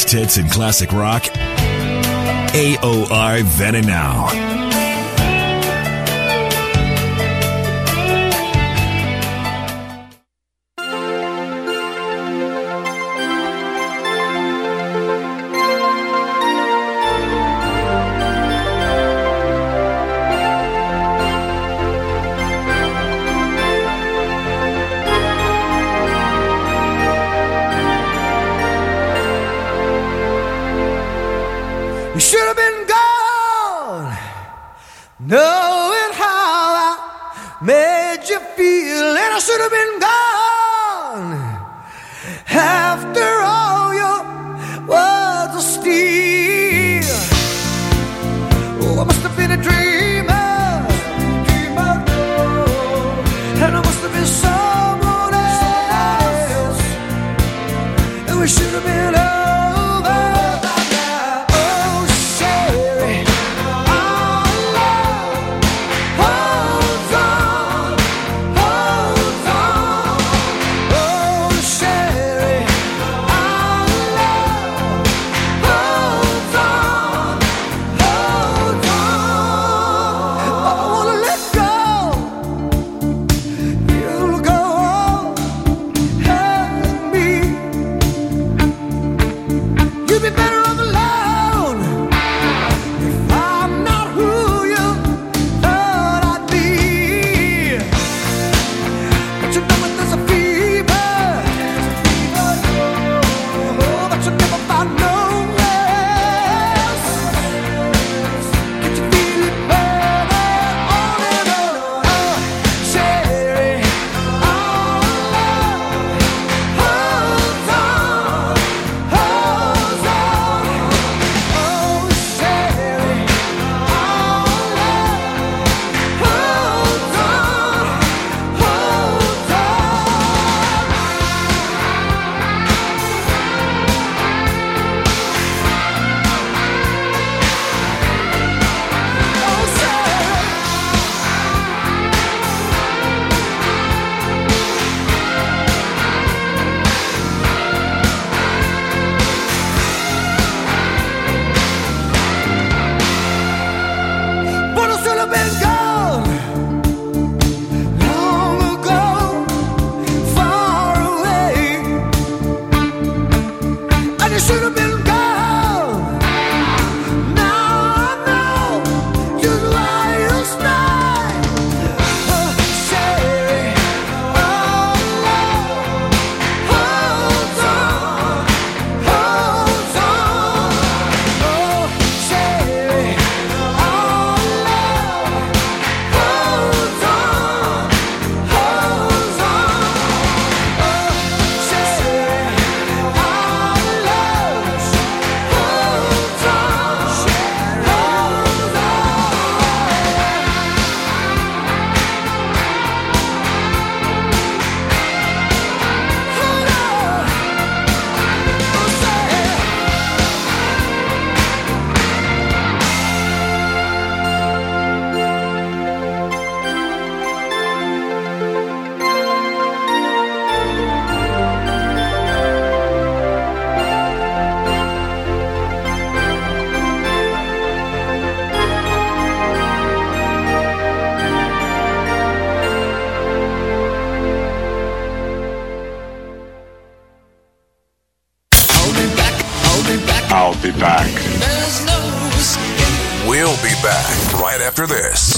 Greatest hits in classic rock. AOR Then and Now.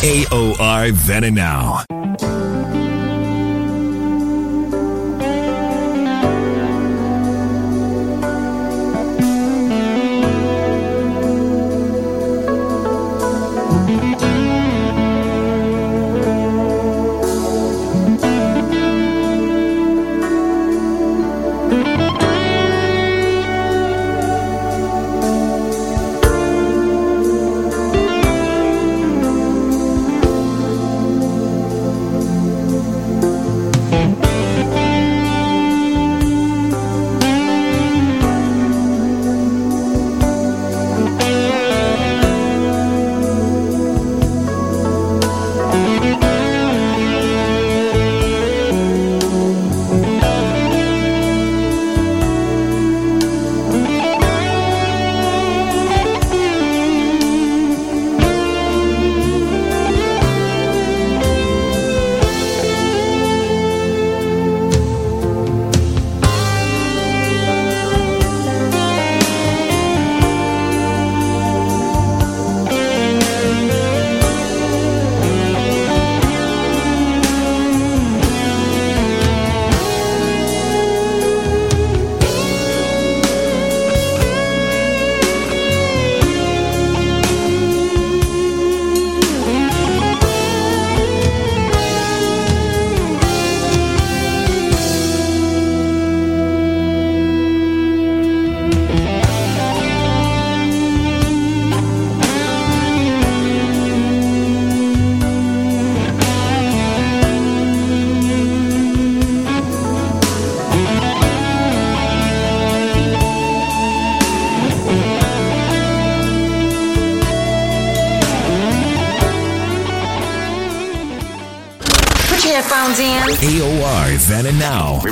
AOR then now.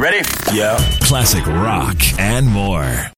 And ready? Yeah. Classic rock and more.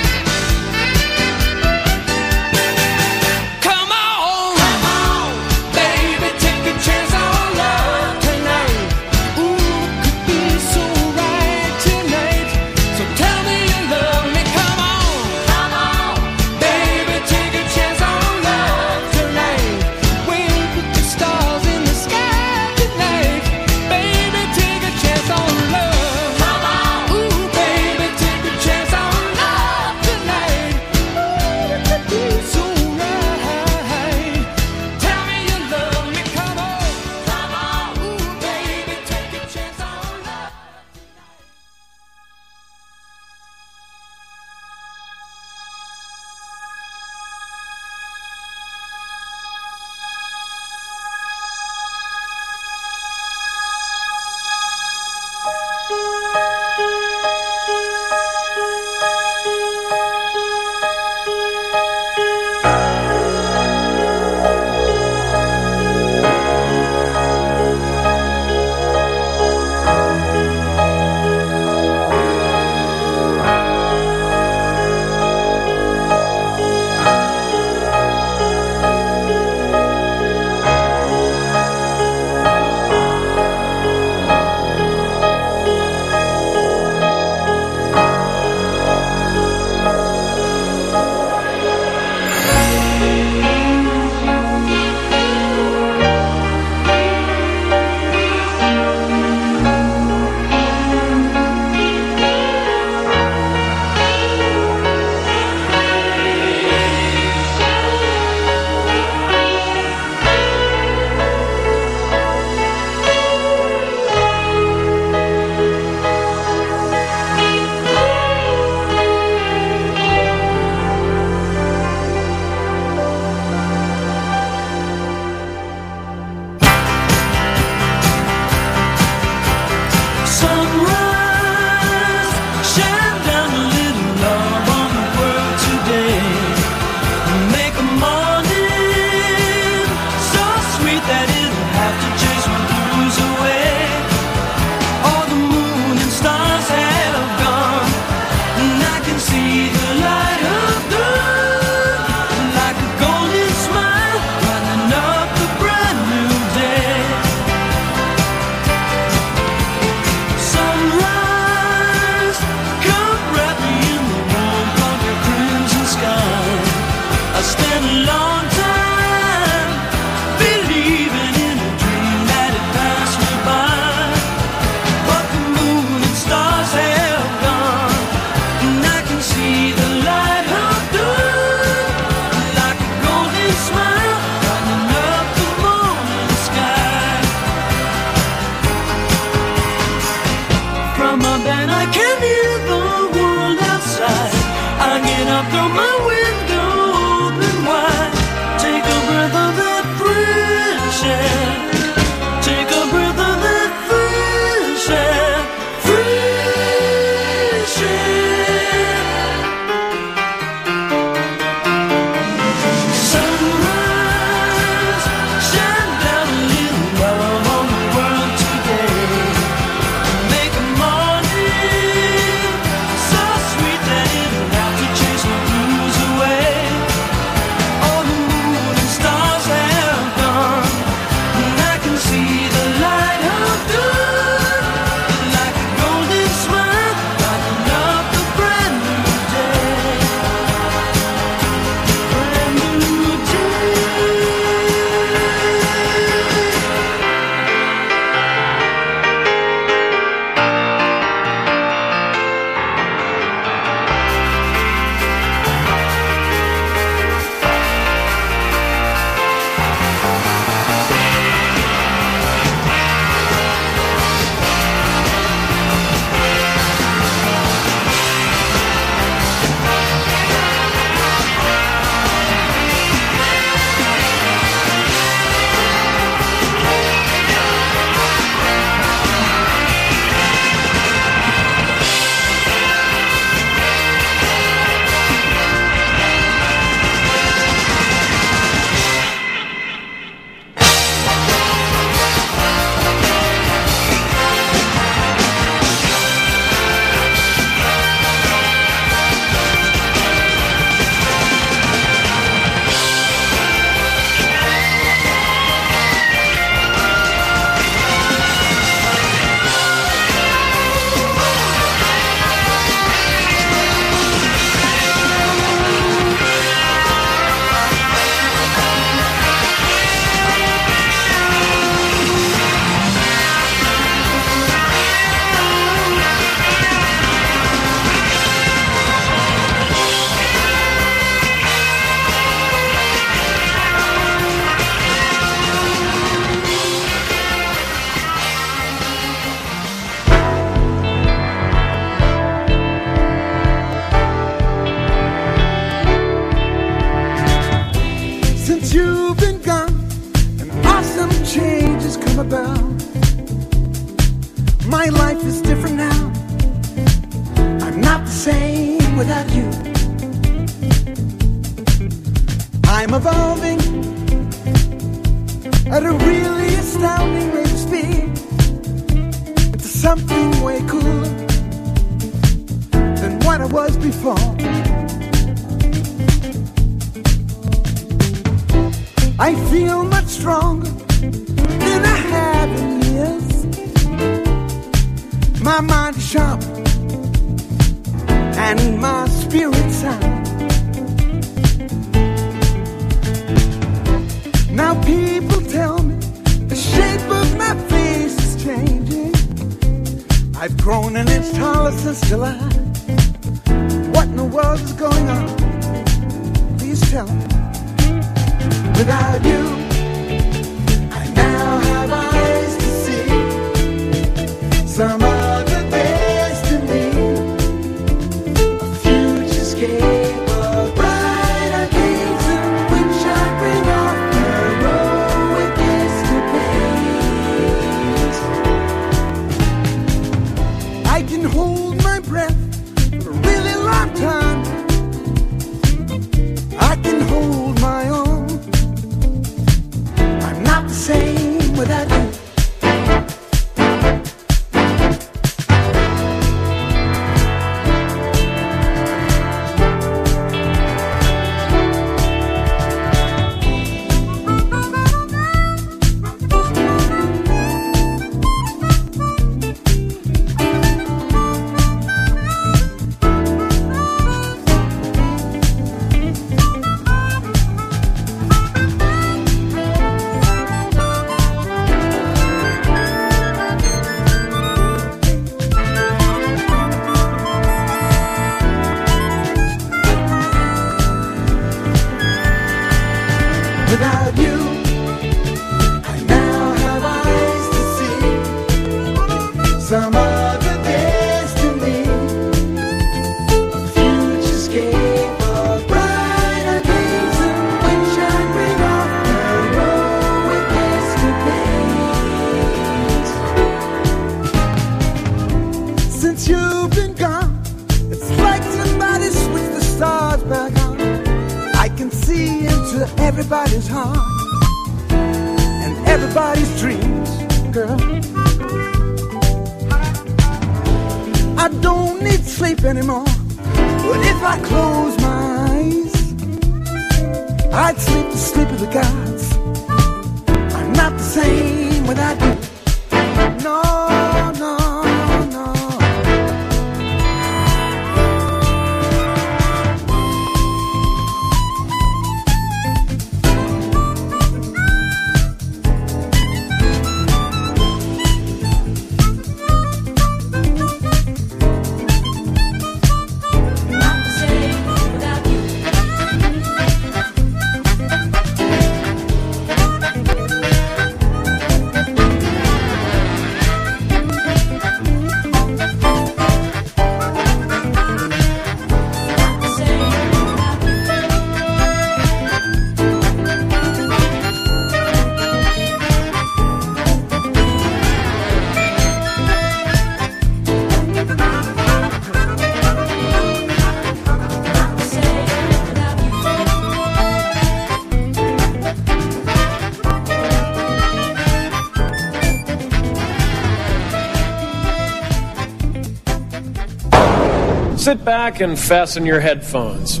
back and fasten your headphones.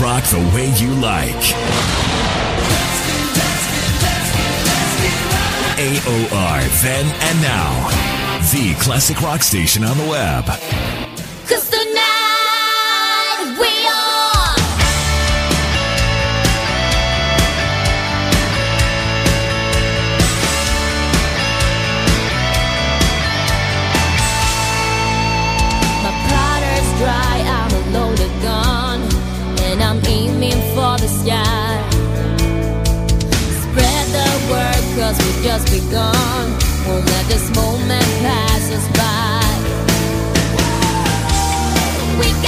rock the way you like. AOR, then and now. The classic rock station on the web. has begun. Let this moment pass us by. We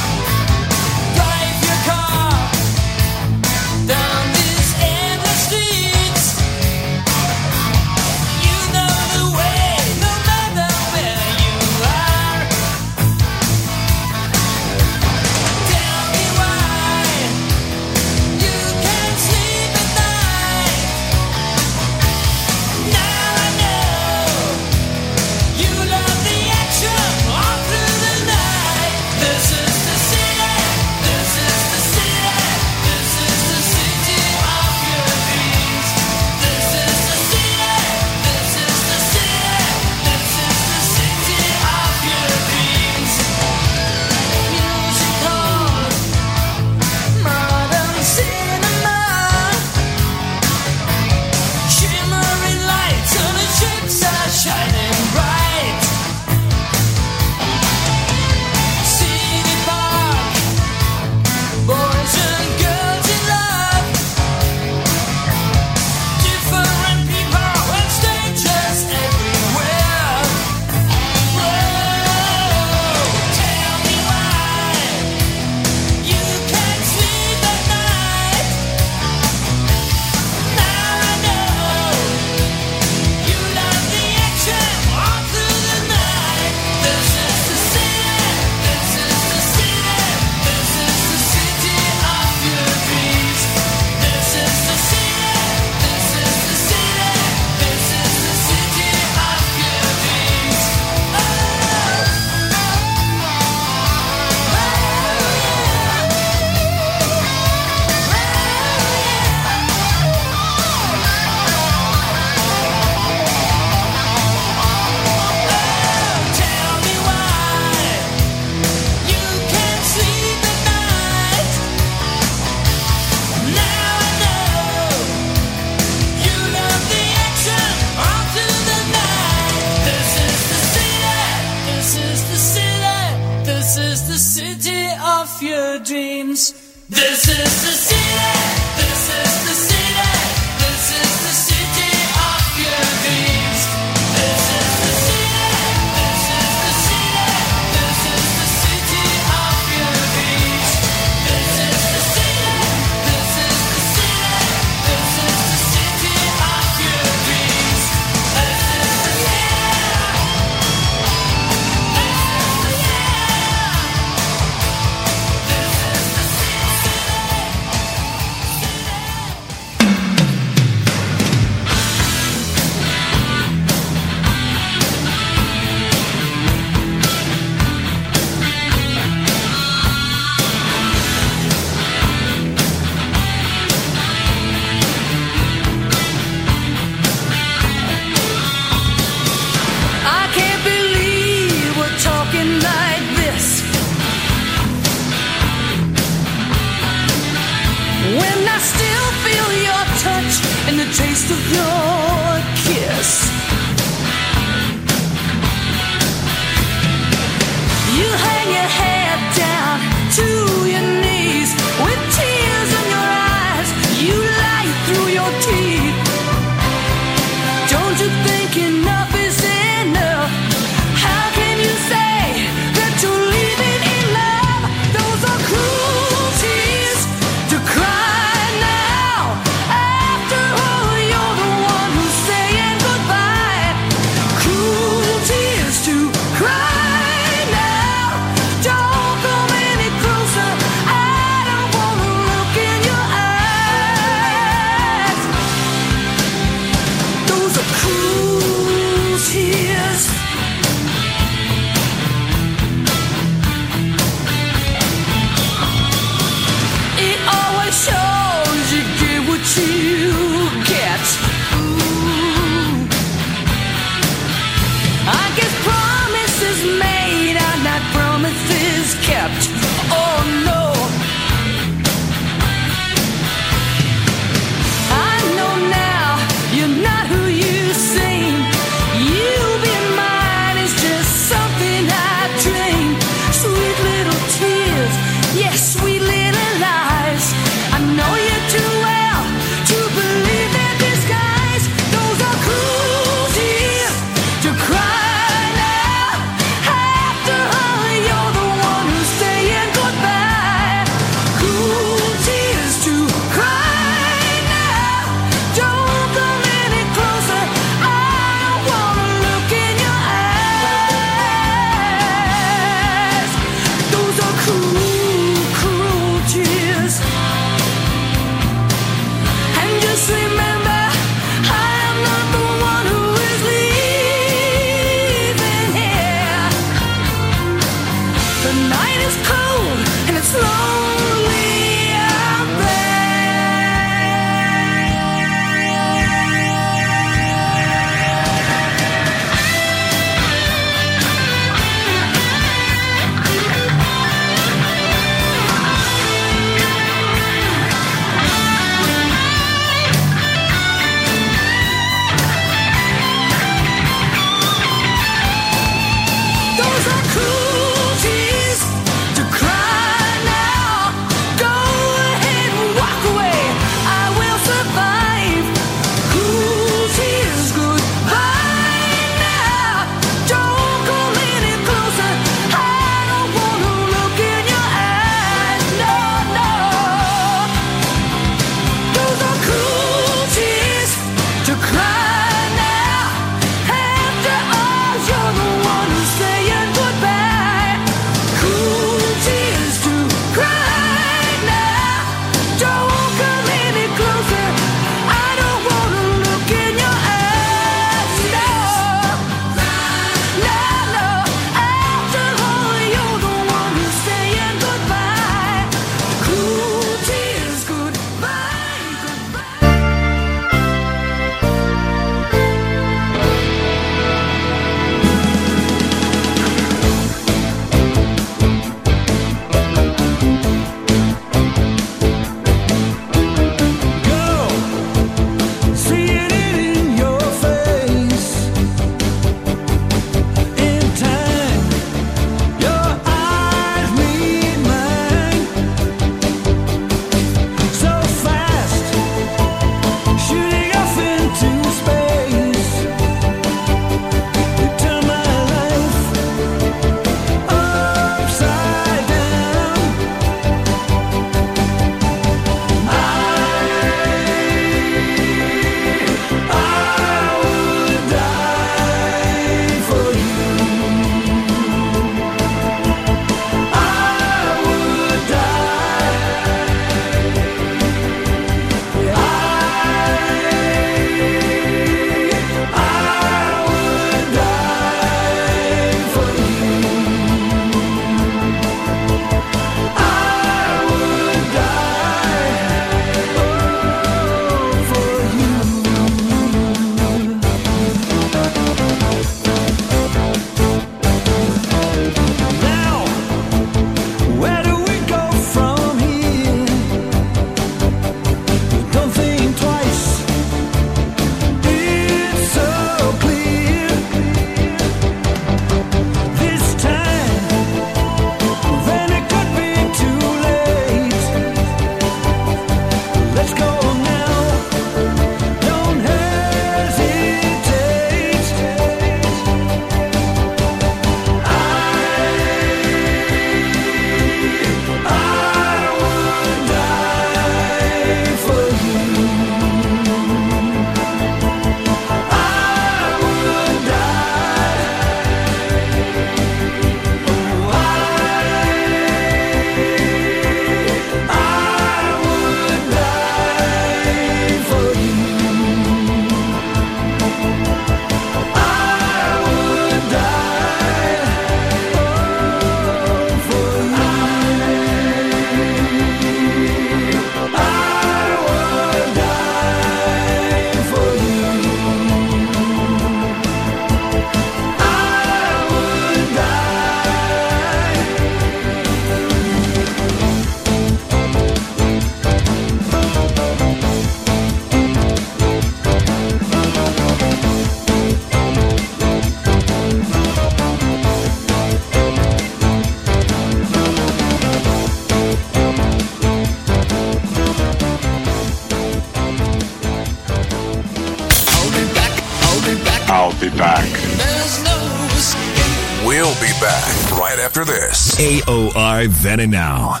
AOR Then and Now.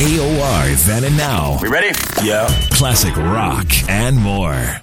AOR Then and Now. We ready? Yeah. Classic rock and more.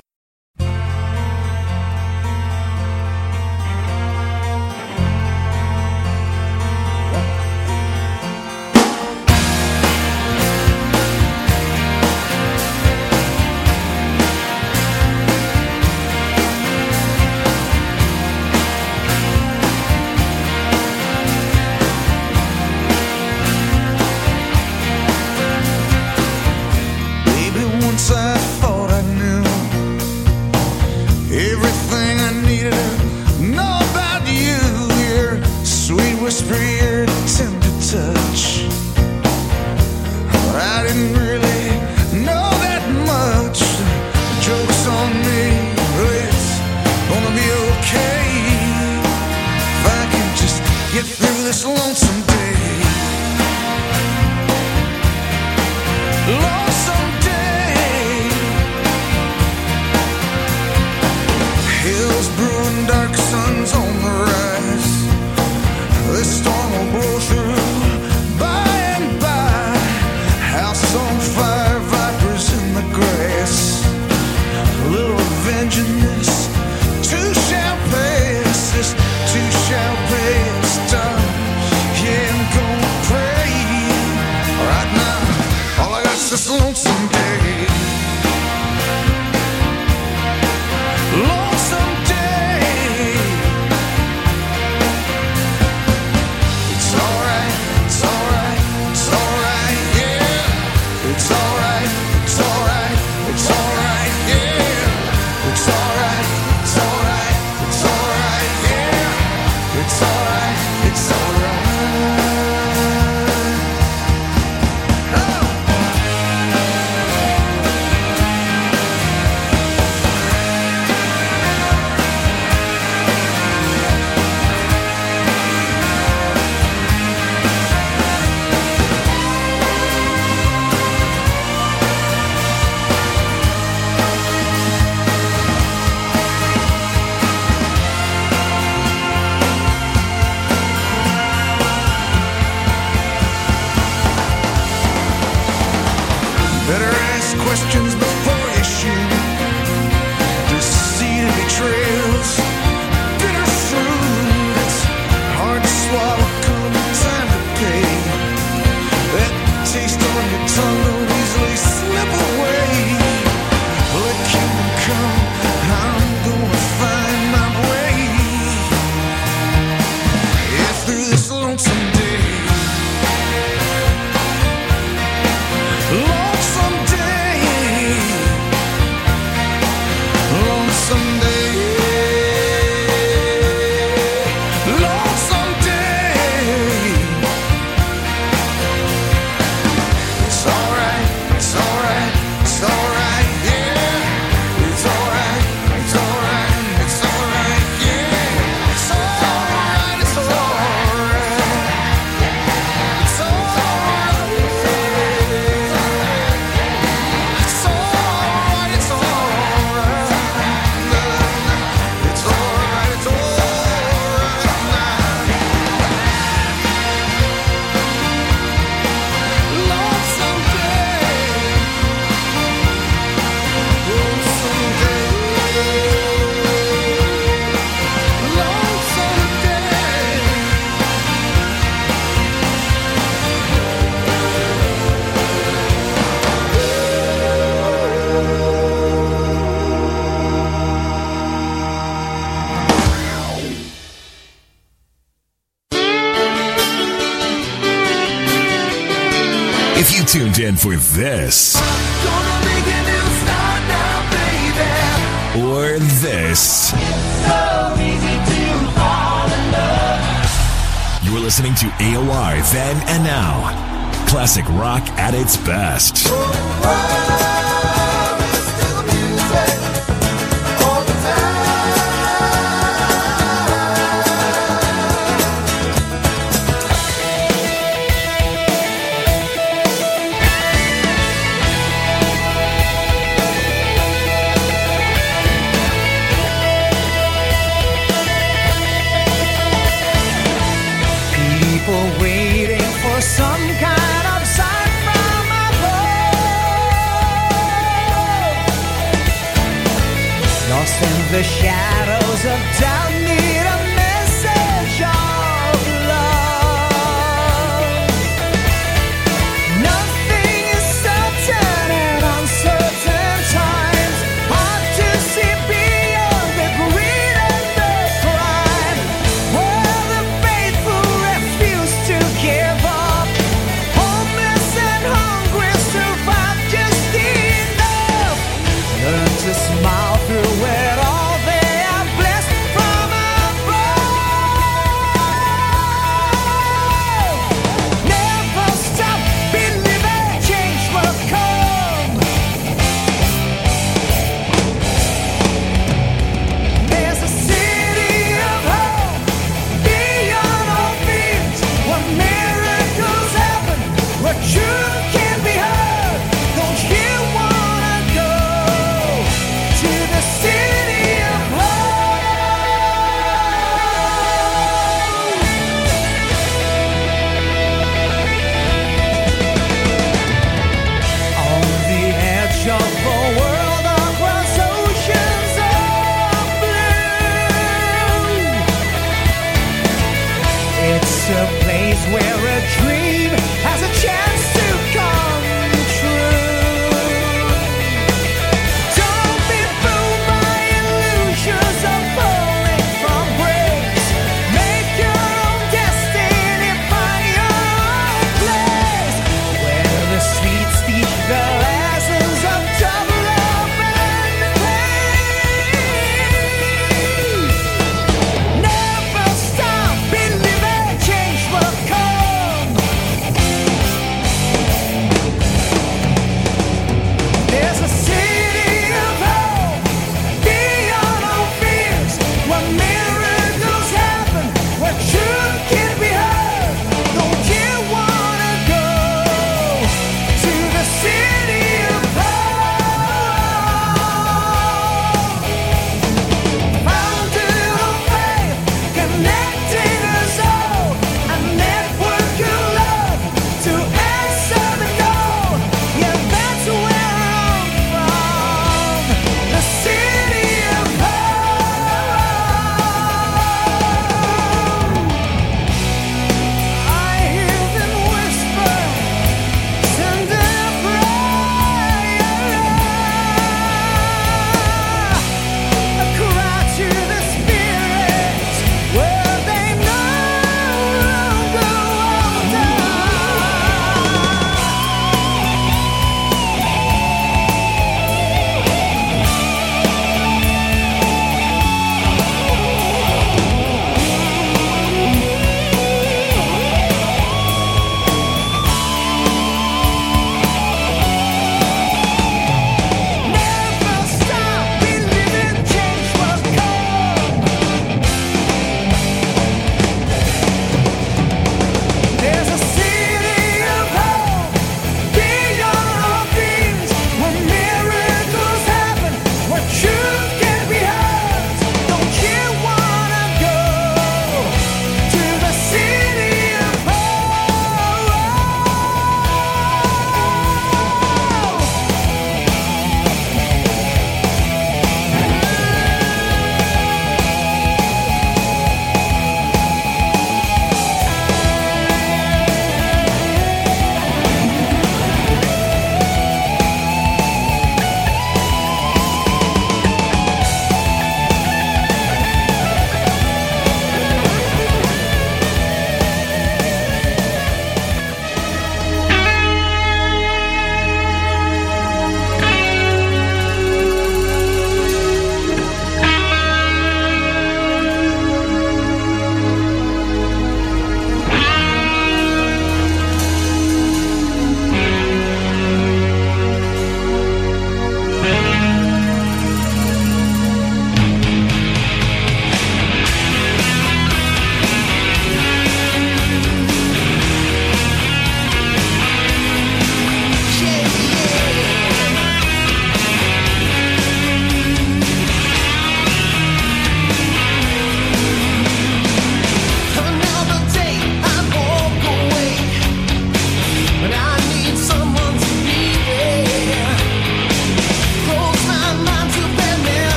for this. Now, or this. You're listening to AOR Then and Now. Classic rock at its best. the shadow.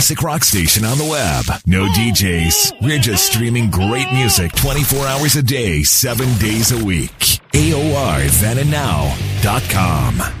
classic rock station on the web. No DJs. We're just streaming great music 24 hours a day, 7 days a week. AORthenandnow.com.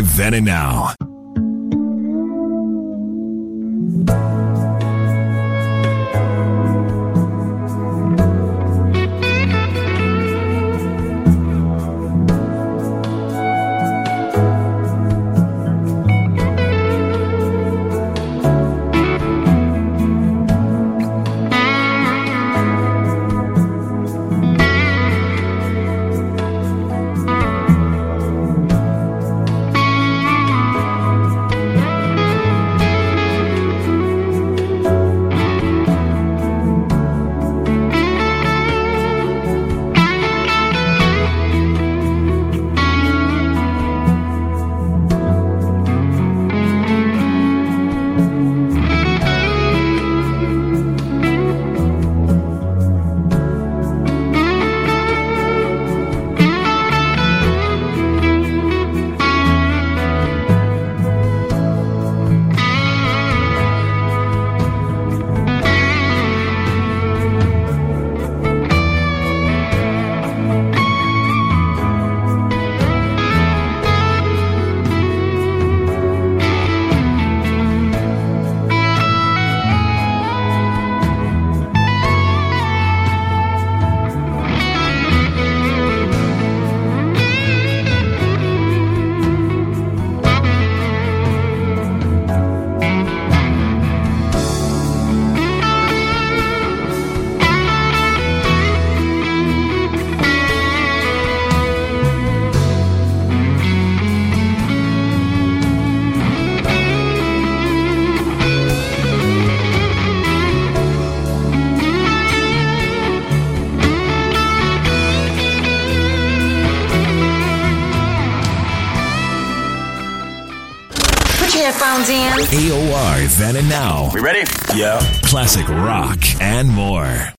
Then and Now. Then and Now. We ready? Yeah. Classic rock and more.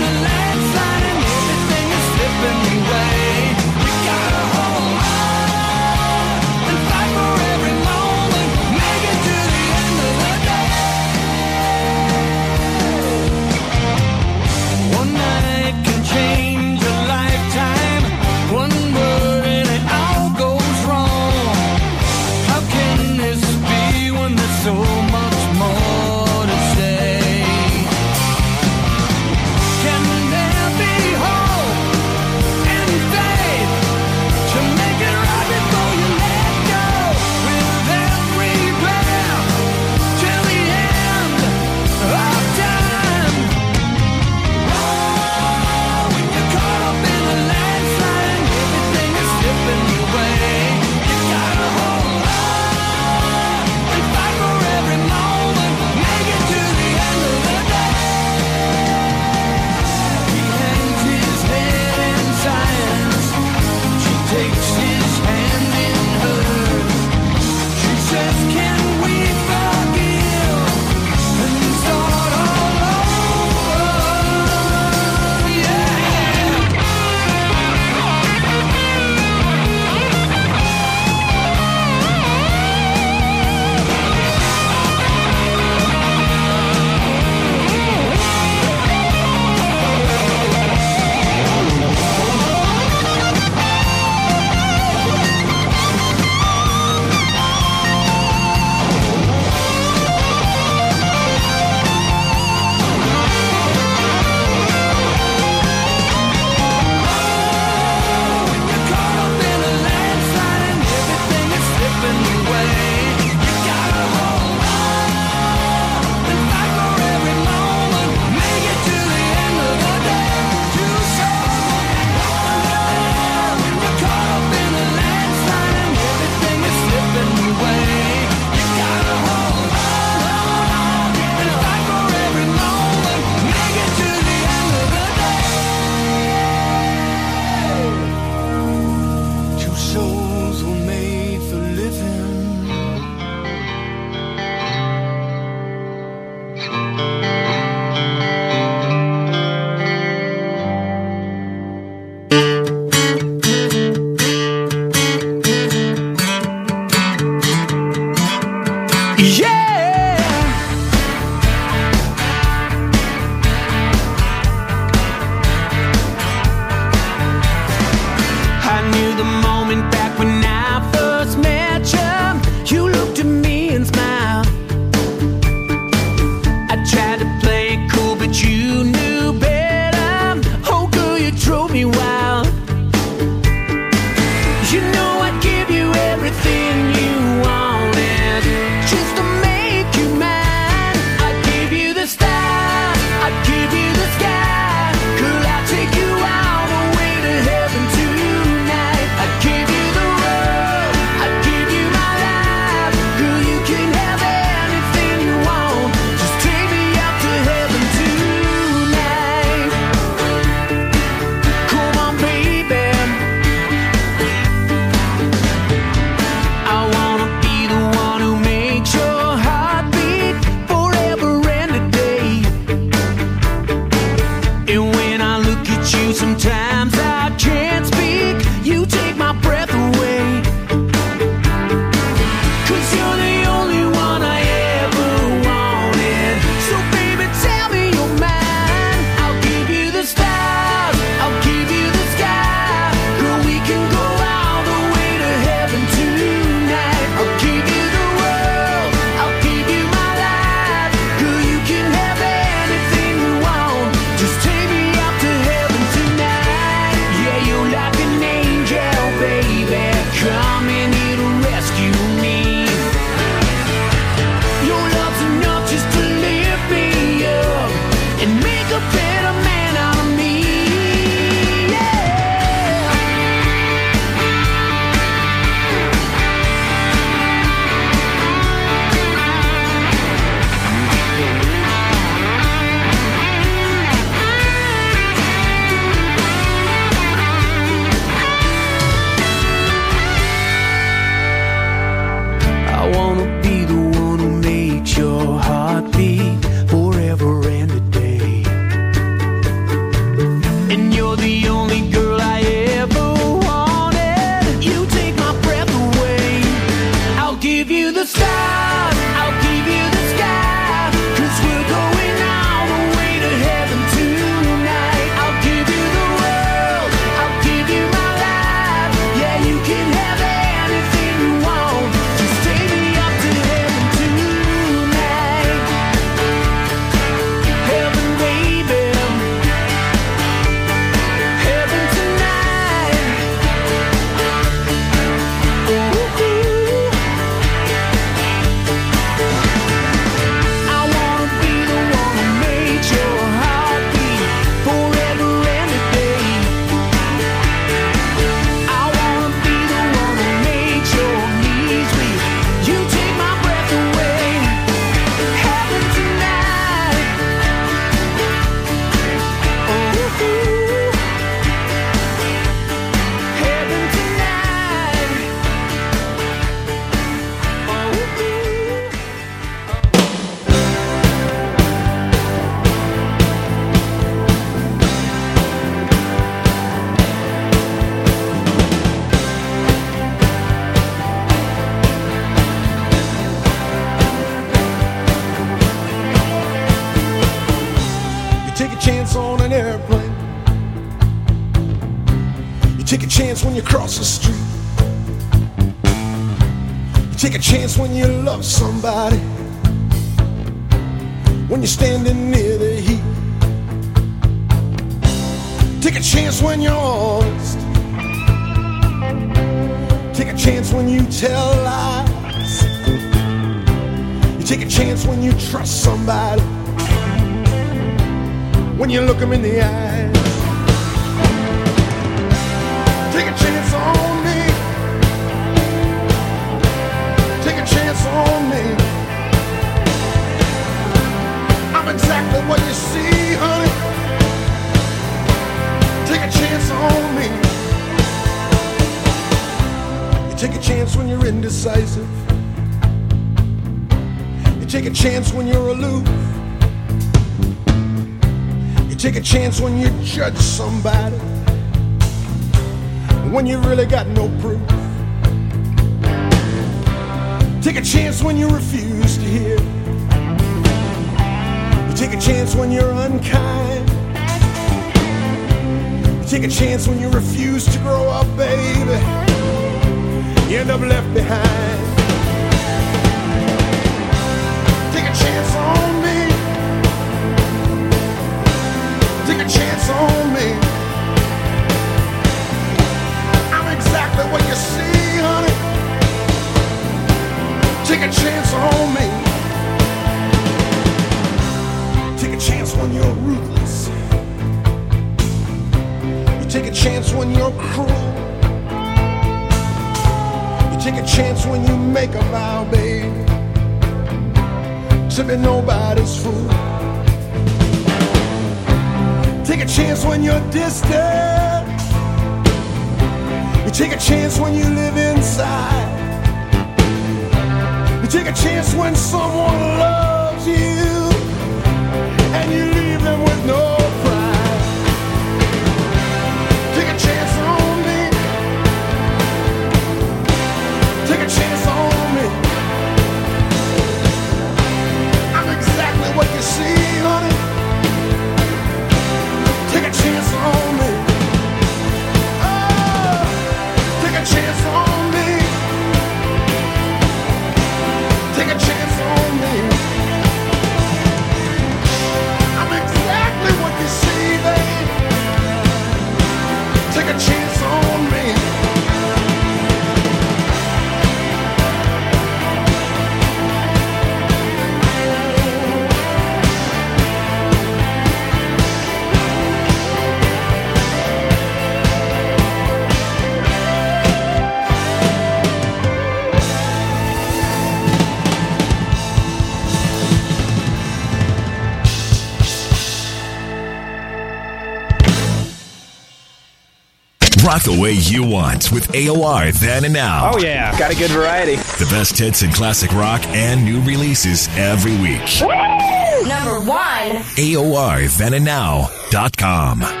Rock the way you want with AOR then and now. Oh, yeah. Got a good variety. The best hits in classic rock and new releases every week. Woo! Number one. AOR then and now.com.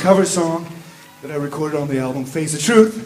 cover song that I recorded on the album Face the Truth.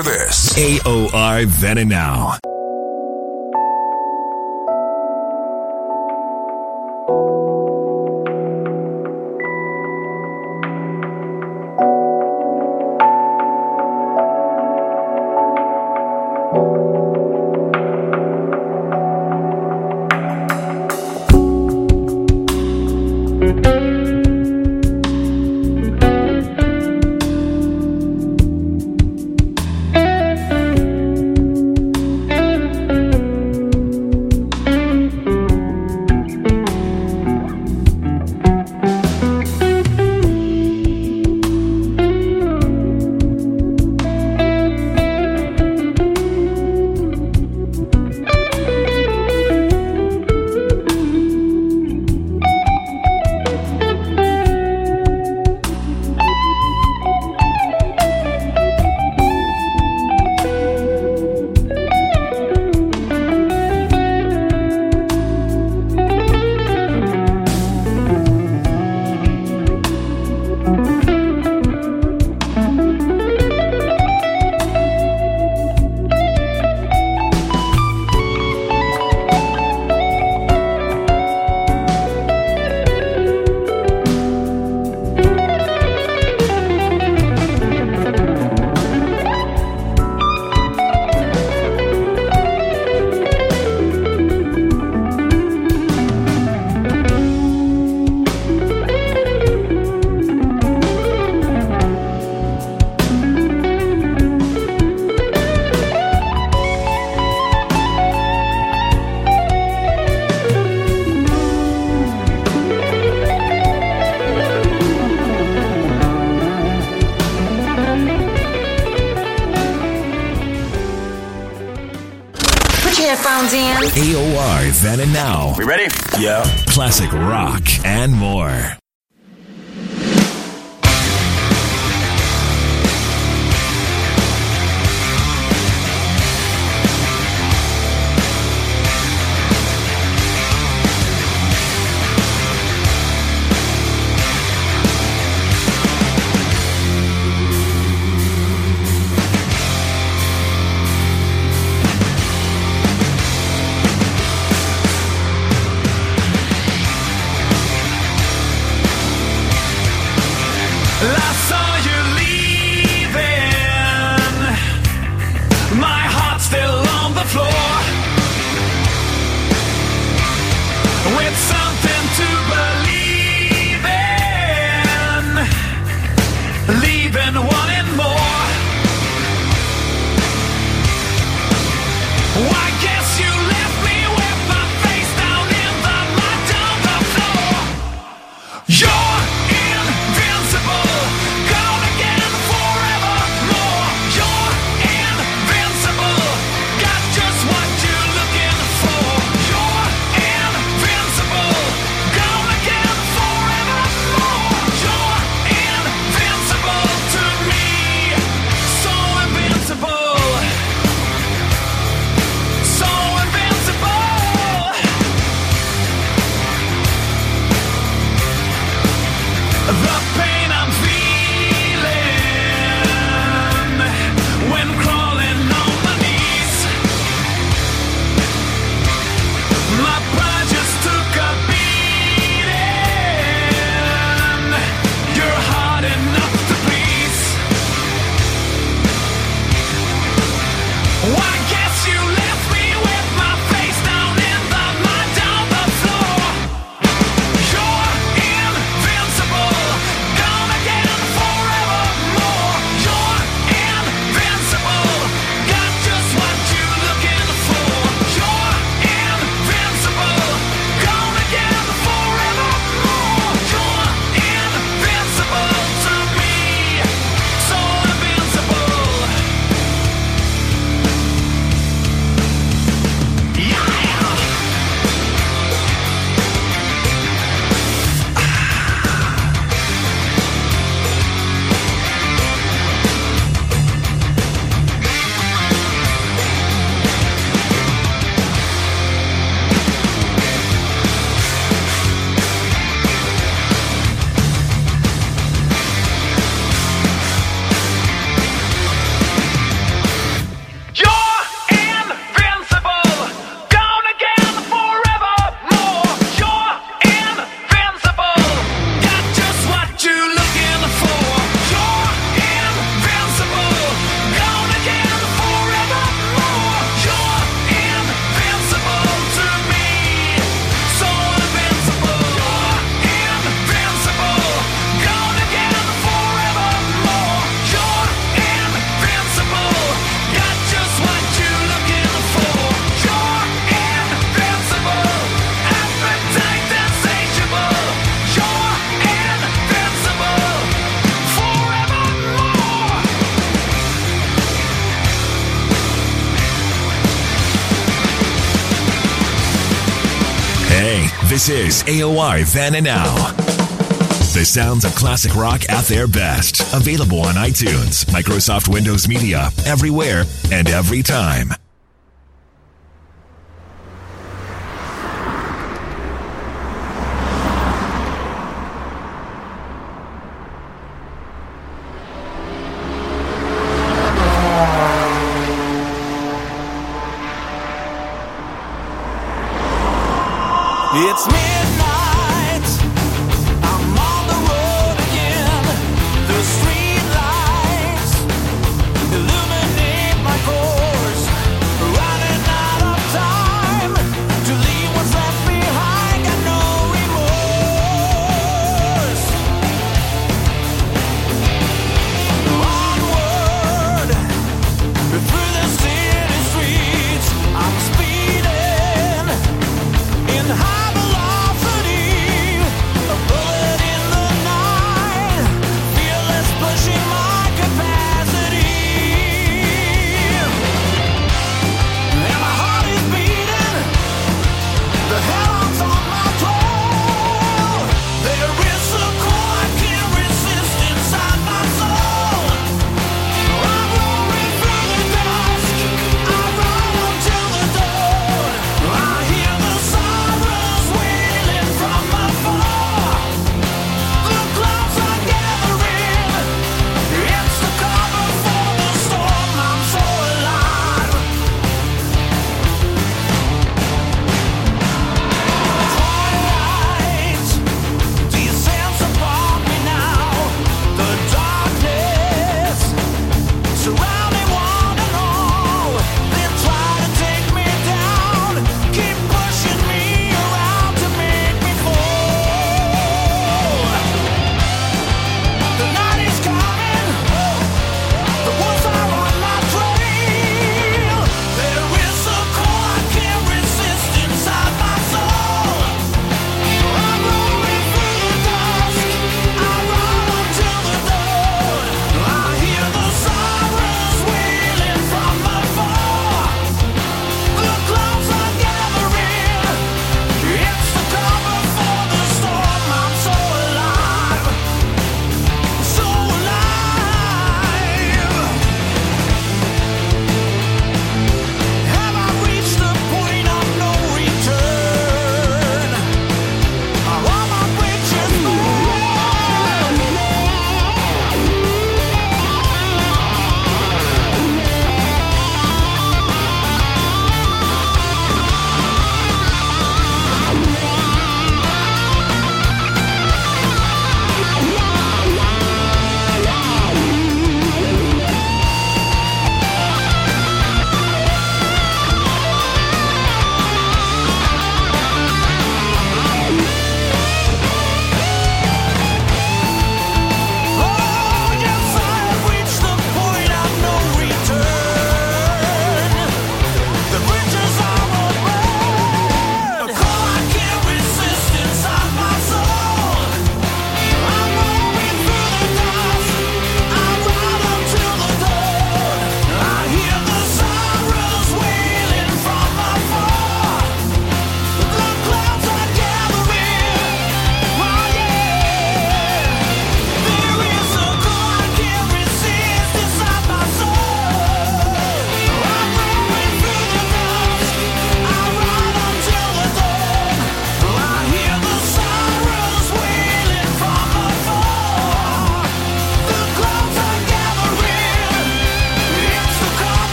After this. AOR Then and Now. We ready? is AOR Then and Now. The sounds of classic rock at their best. Available on iTunes, Microsoft Windows Media, everywhere and every time.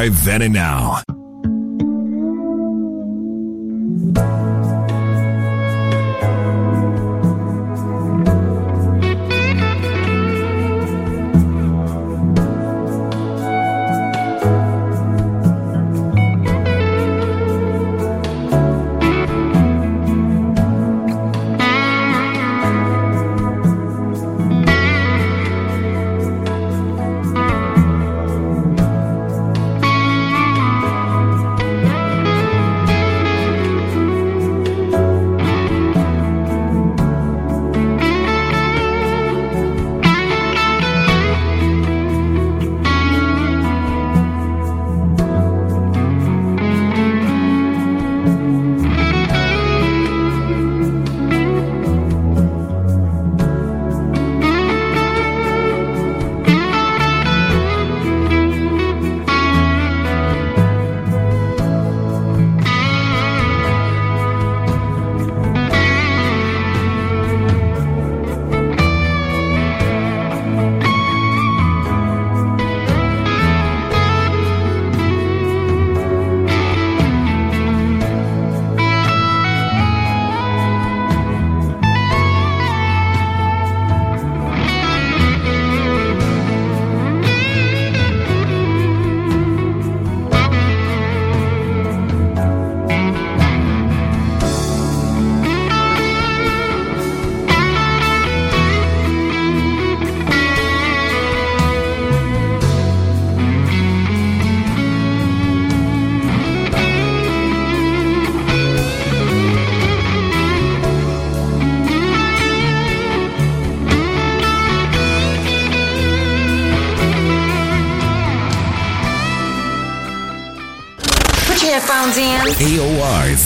Subscribe then and now.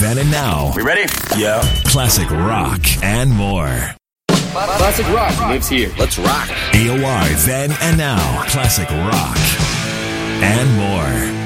then and now. We ready? Yeah. Classic rock and more. Classic rock lives here. Let's rock. AOR then and now. Classic rock and more.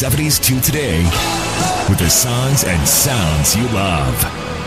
70s to today with the songs and sounds you love.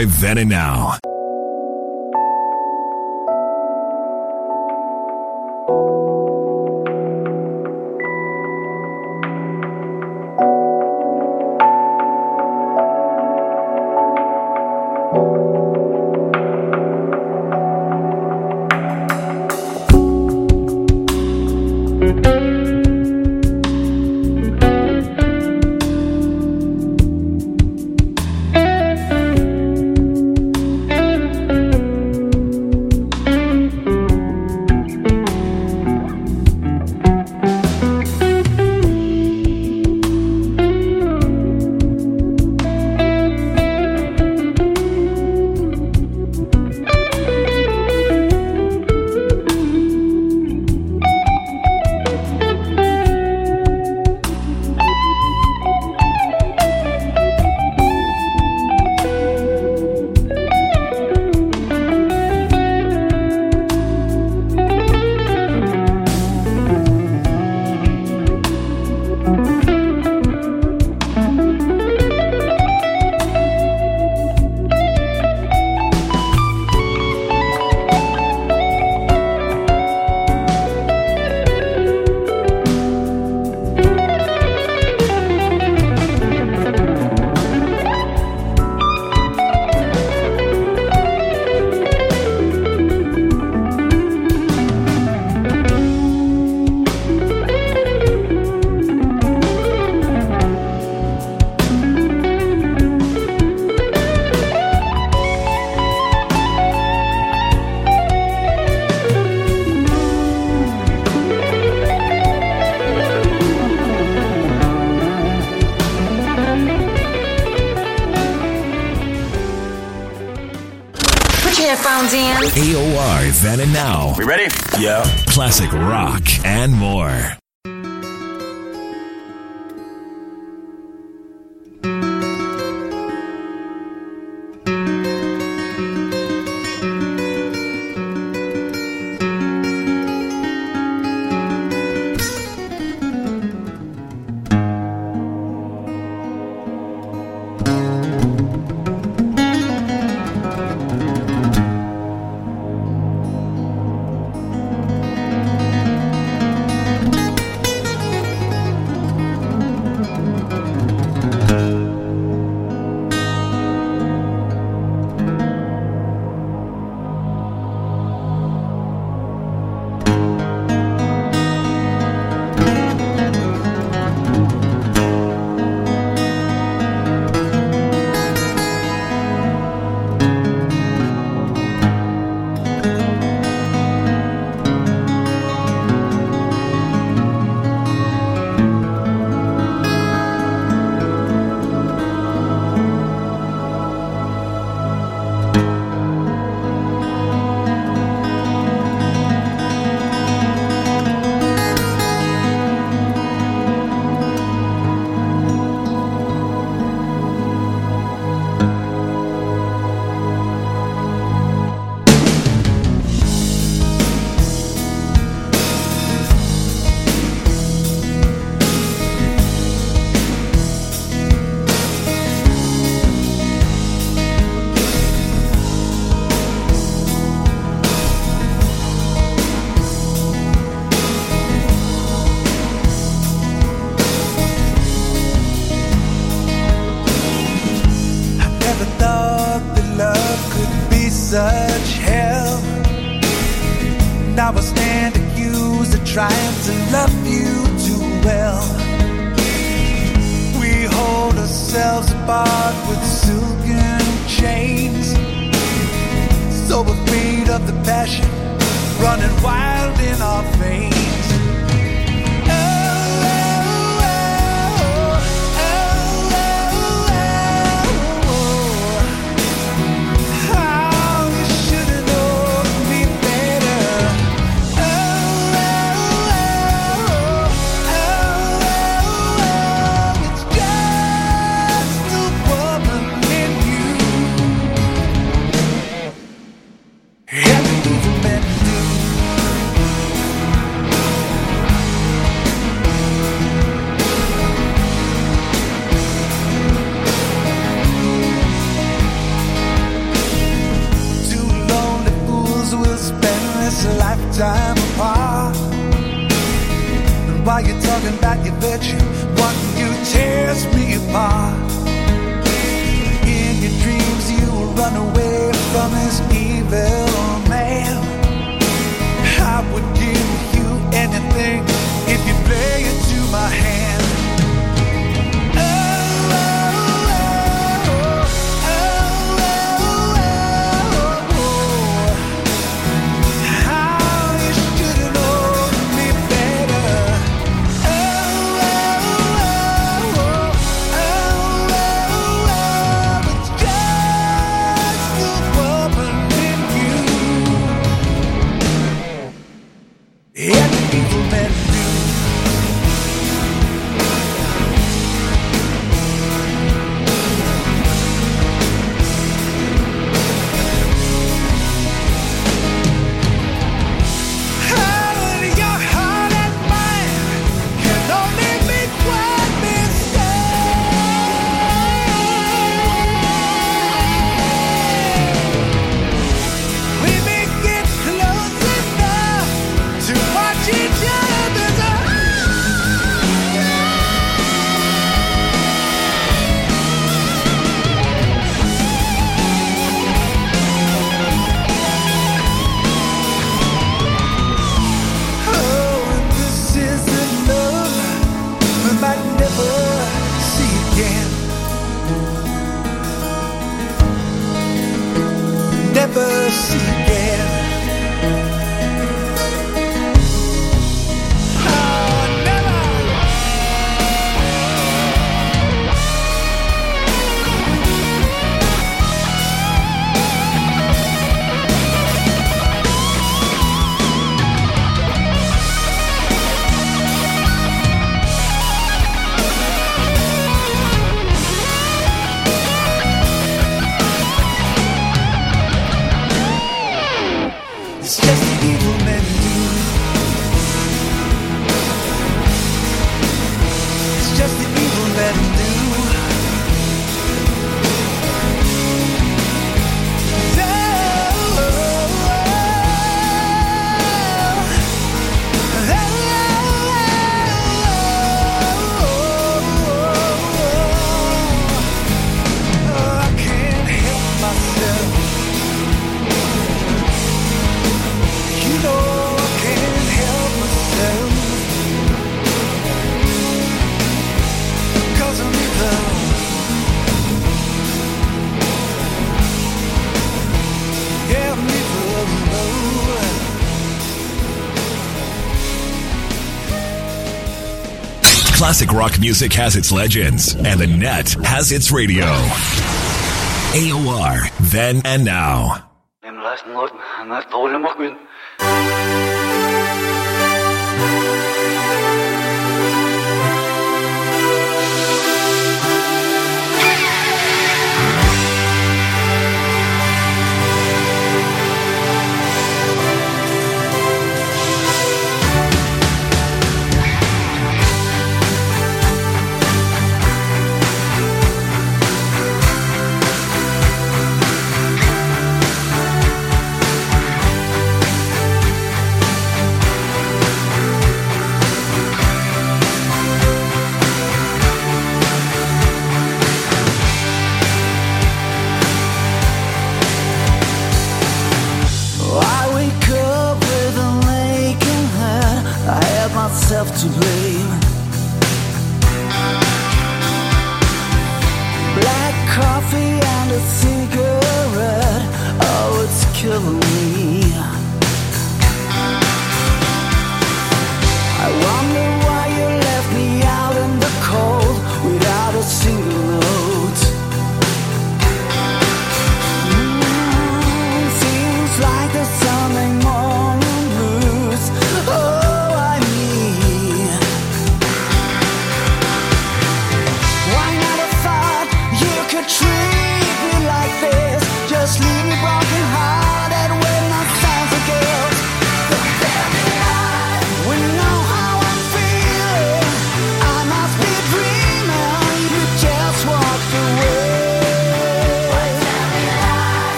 subscribe then and now. then and now. We ready? Yeah. Classic rock and more. Classic rock music has its legends, and the net has its radio. AOR, then and now.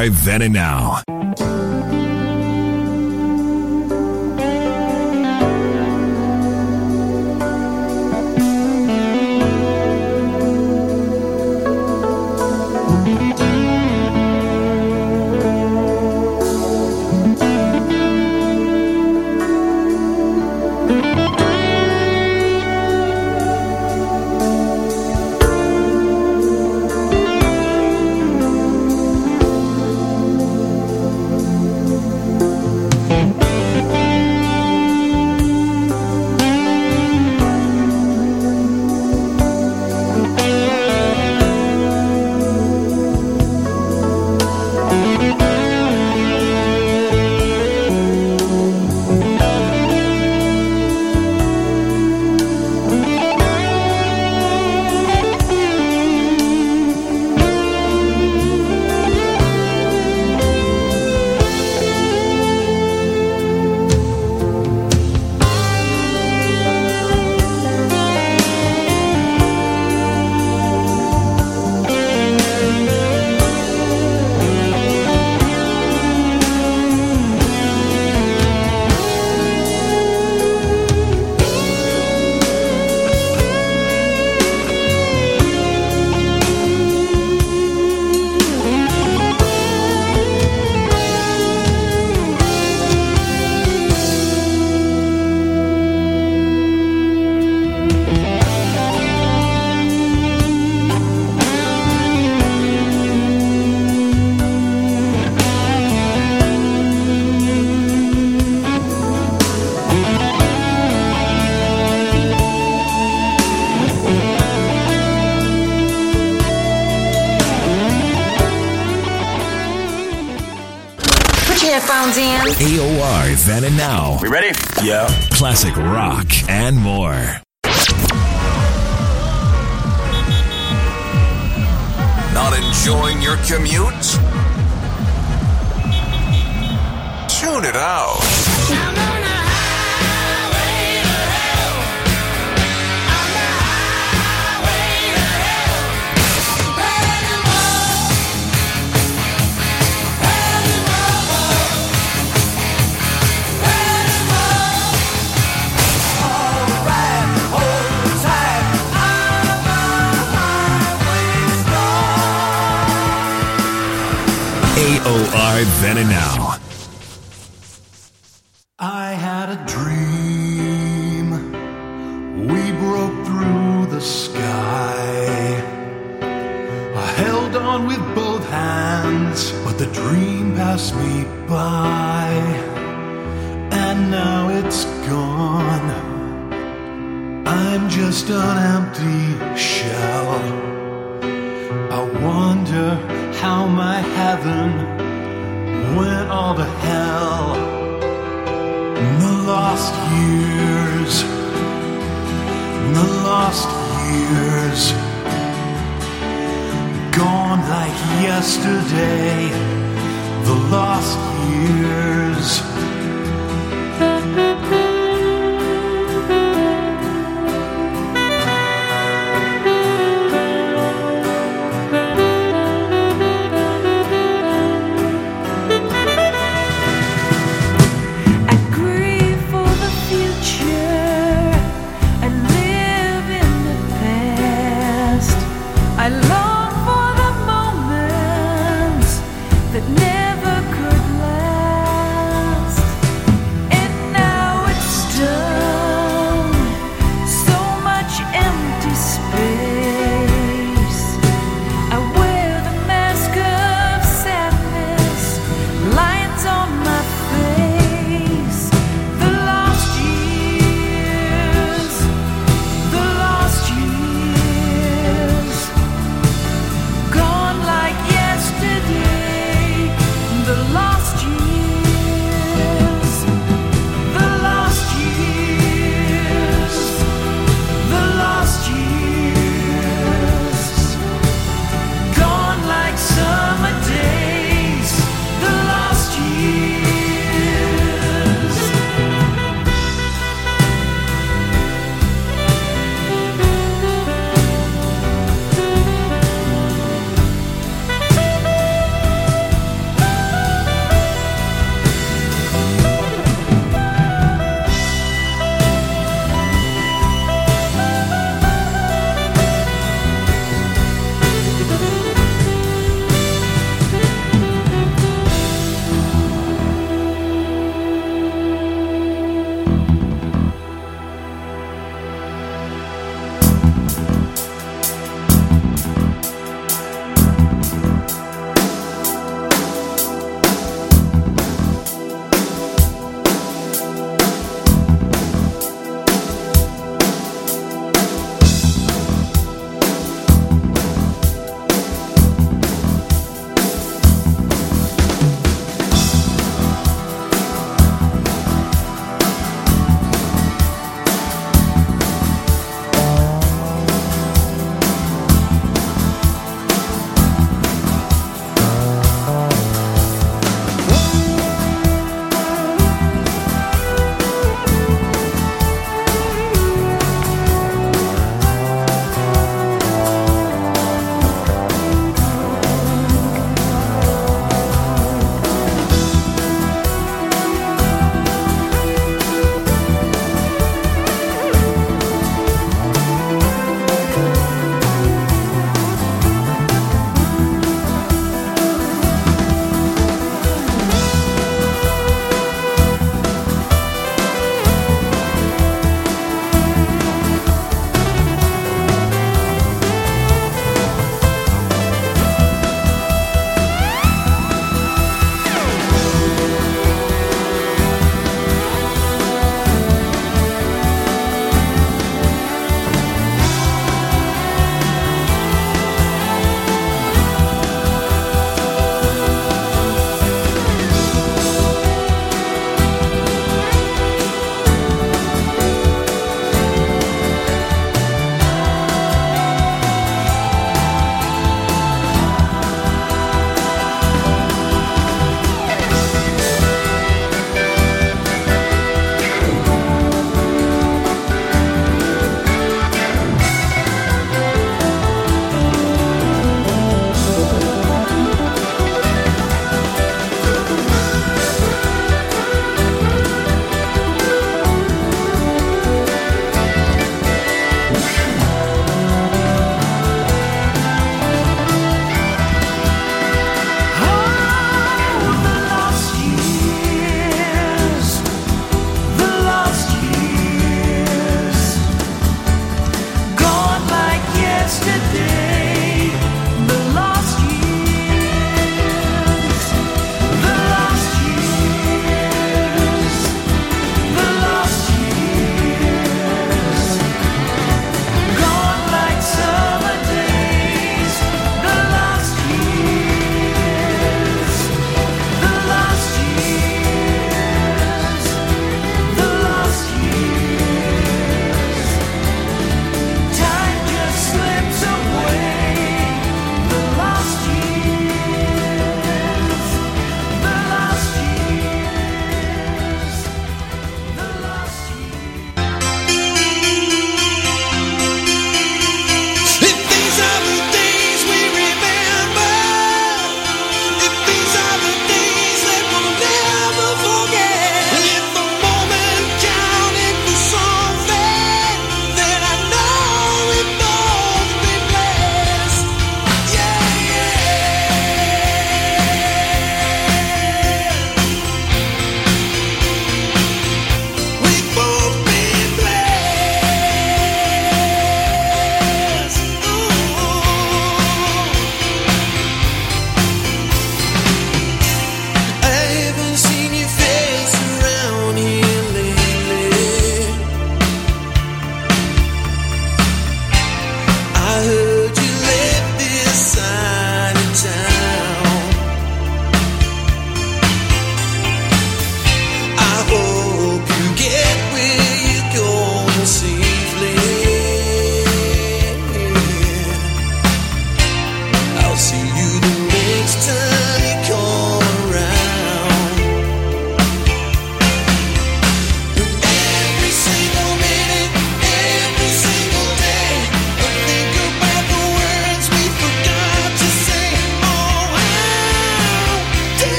subscribe then and now. and now. We ready? Yeah. Classic rock and more. Not enjoying your commute? it now.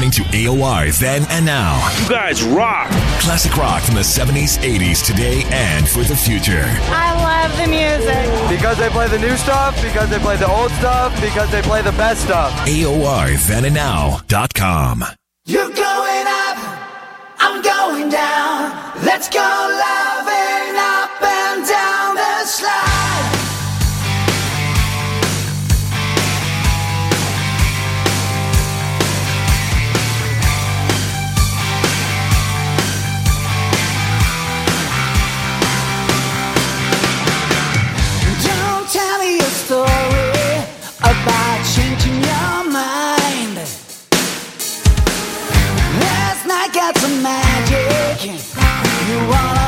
listening to AOR then and now. You guys rock. Classic rock from the 70s, 80s, today, and for the future. I love the music. Because they play the new stuff, because they play the old stuff, because they play the best stuff. AOR then and now.com. You're going up, I'm going down. Let's go loving up and down the slide. your mind. Last night got some magic. You are.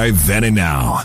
live then and now.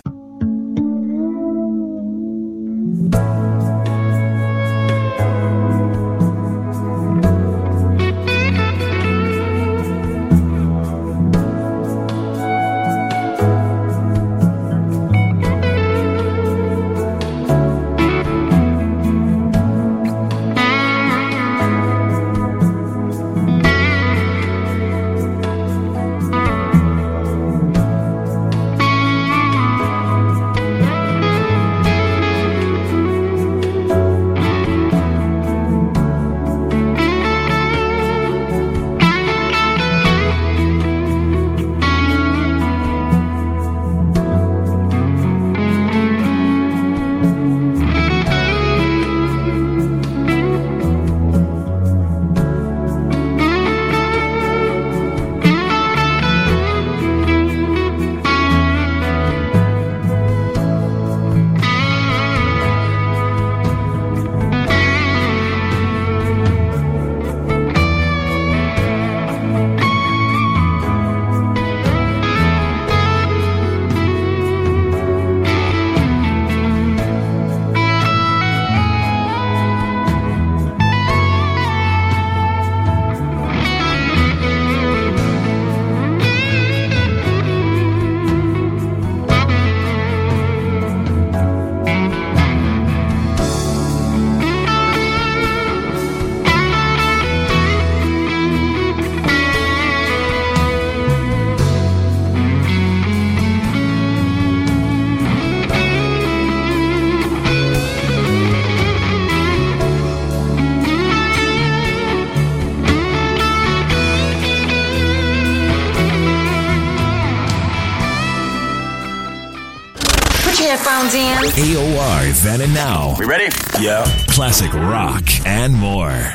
AOR then and now. We ready? Yeah. Classic rock and more.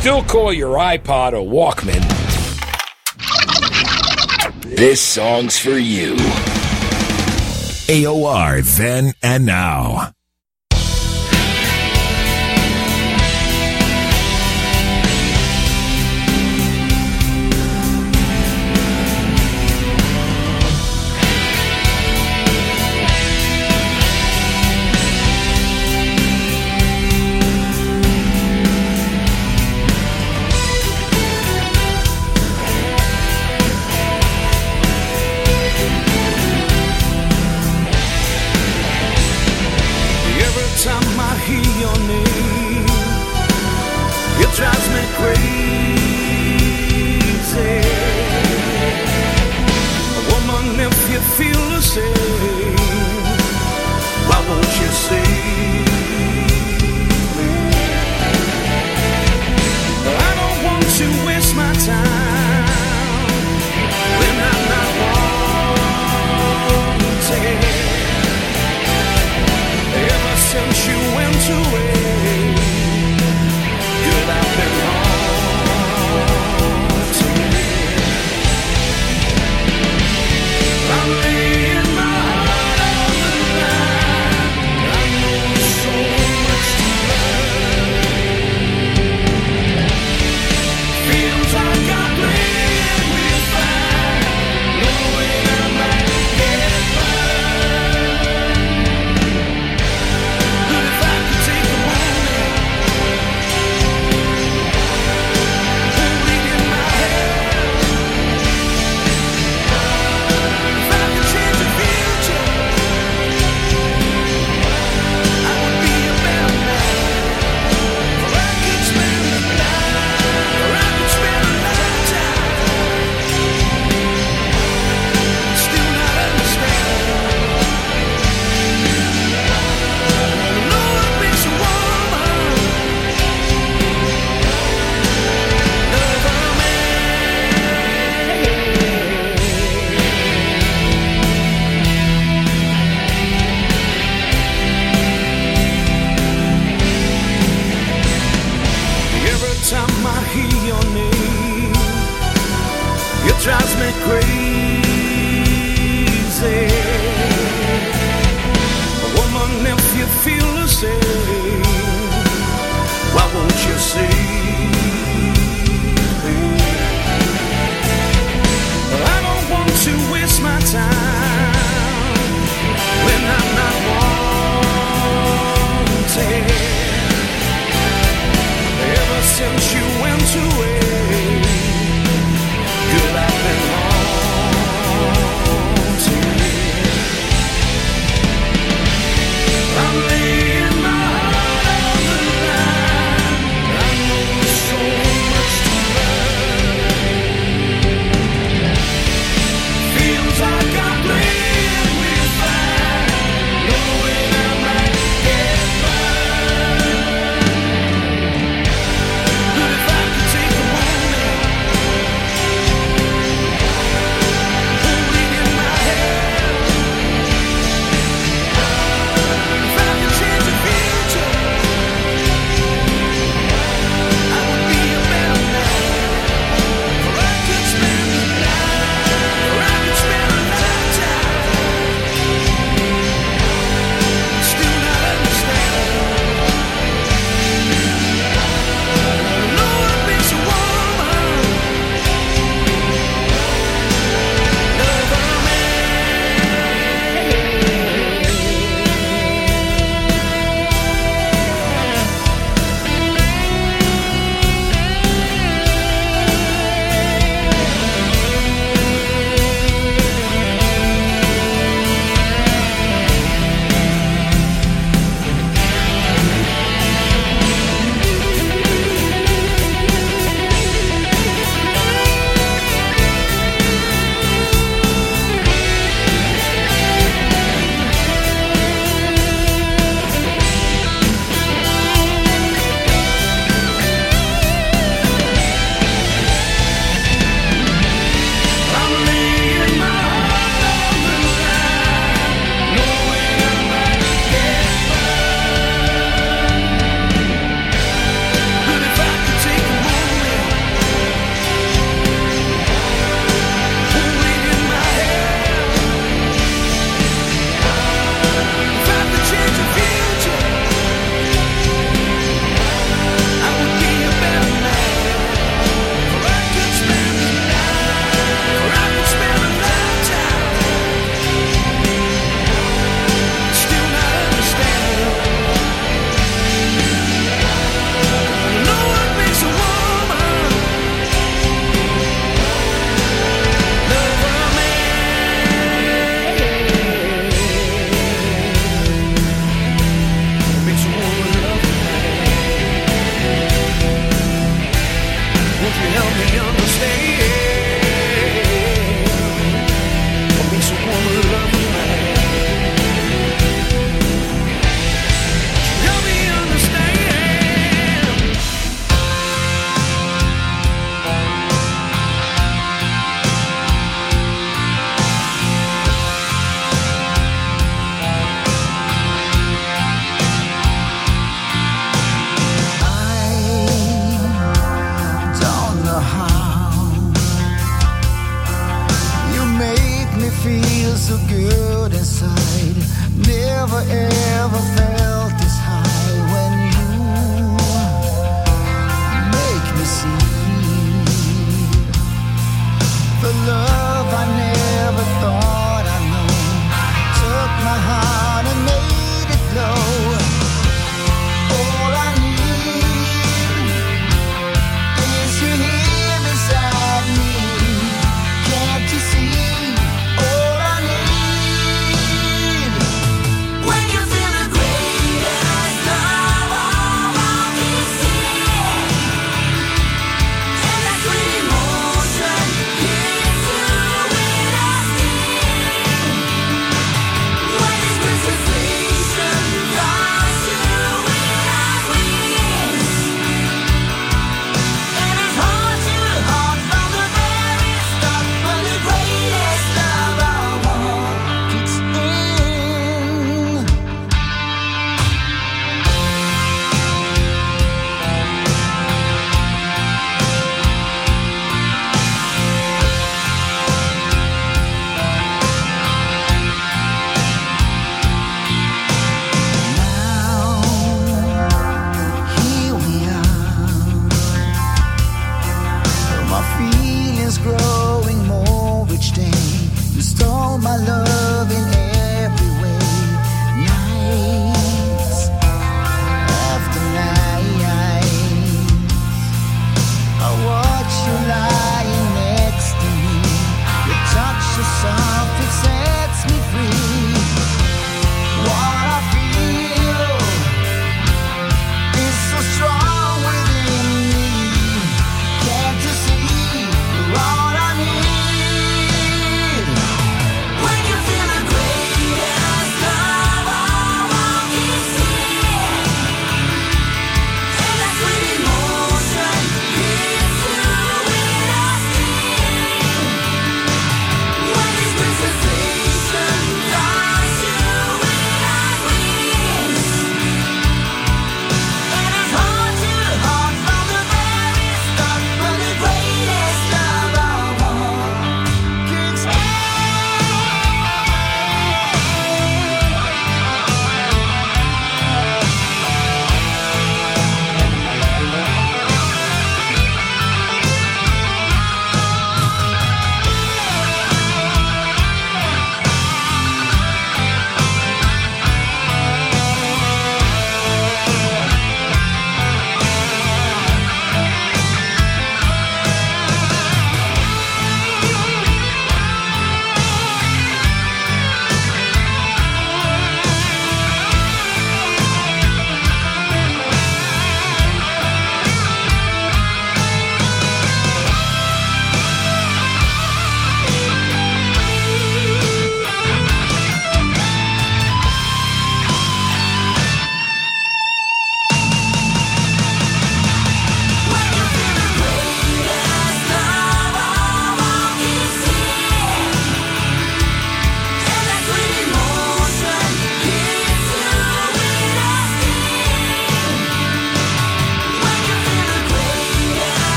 still call your iPod a Walkman, this song's for you. AOR then and now.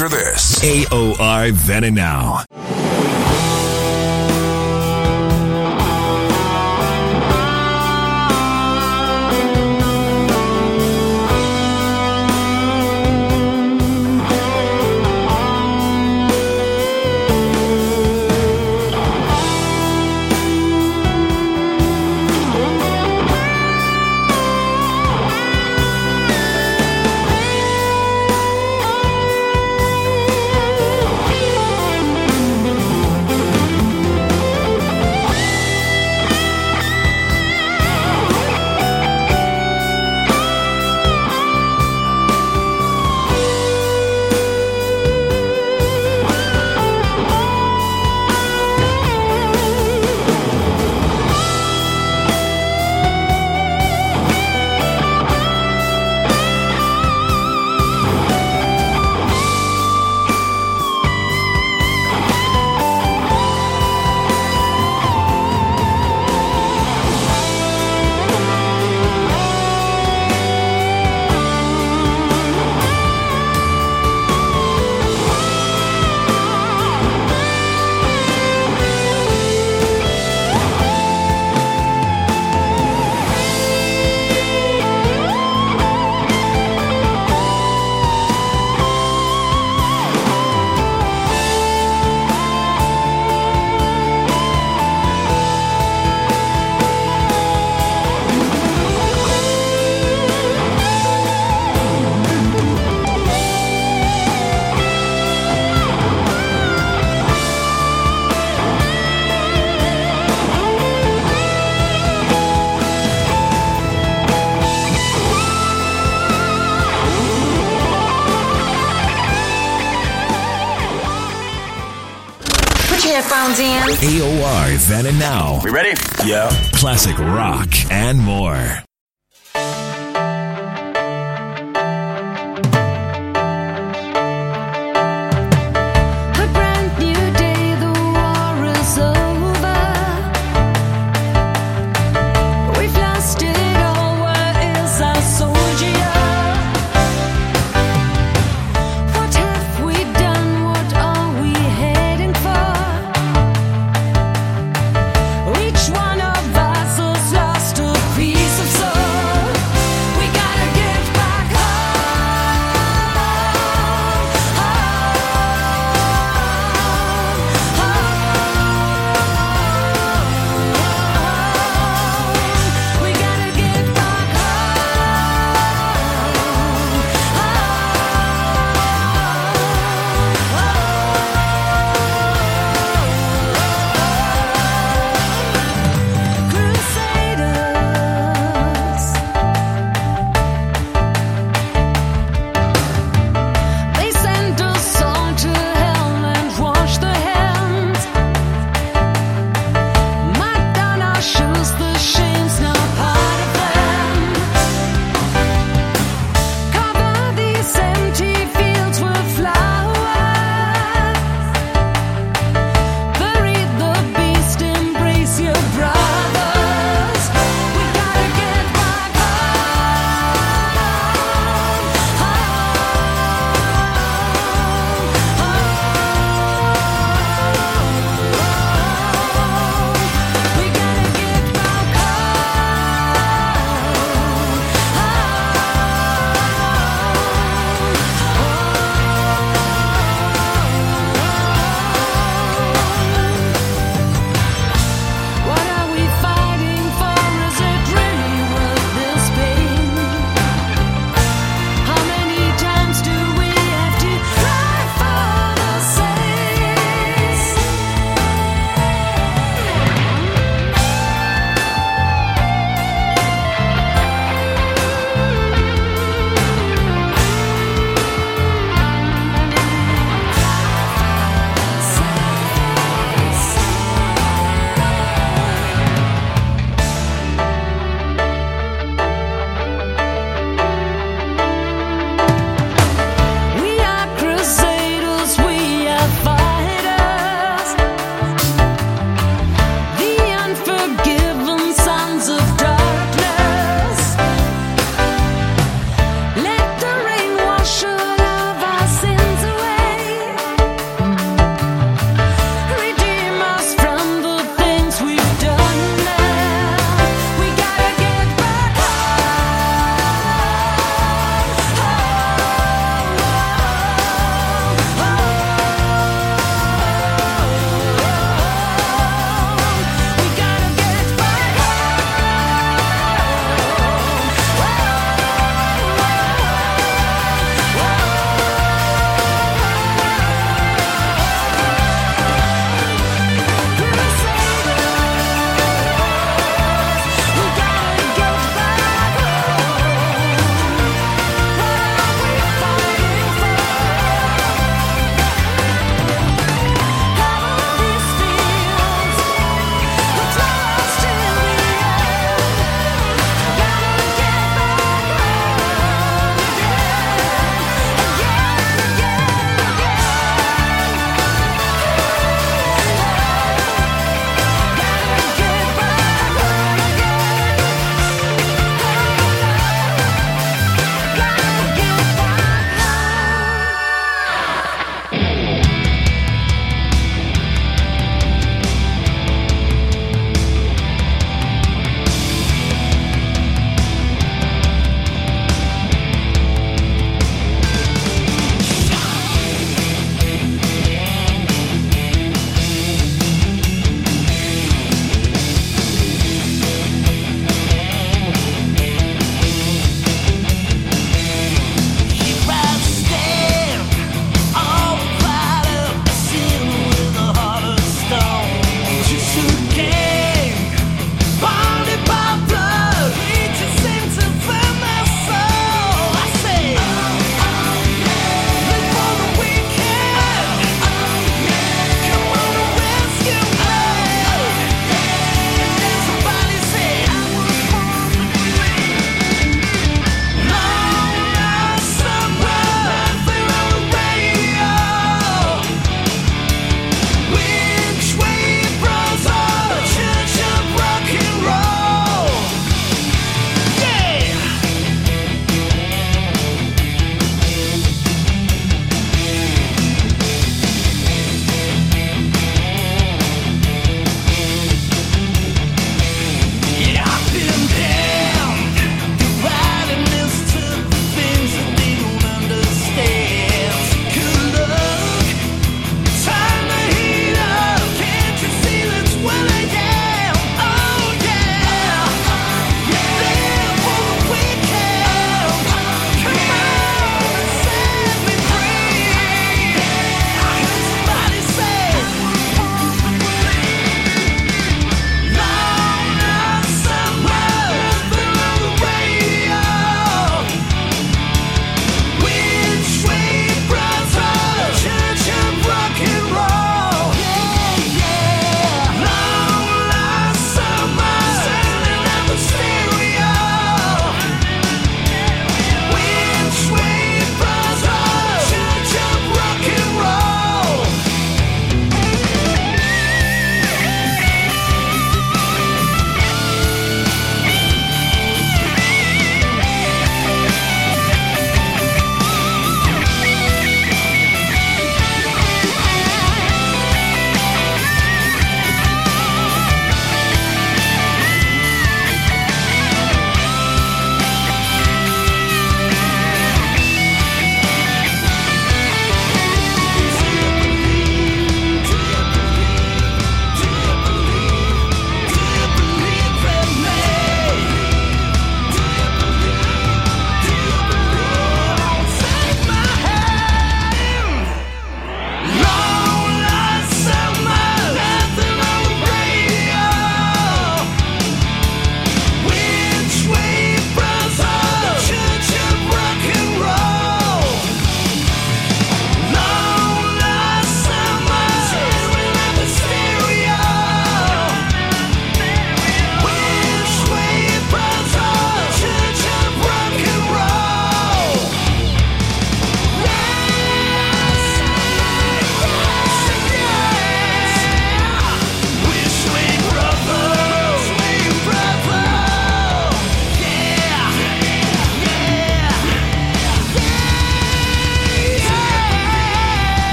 after this. AOR Then and Now. then and now. We ready? Yeah. Classic rock and more.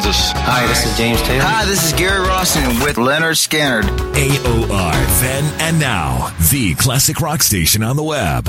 Kansas. Hi, this is James Taylor. Hi, this is Gary Rossington with Lynyrd Skynyrd. AOR, then and now, the classic rock station on the web.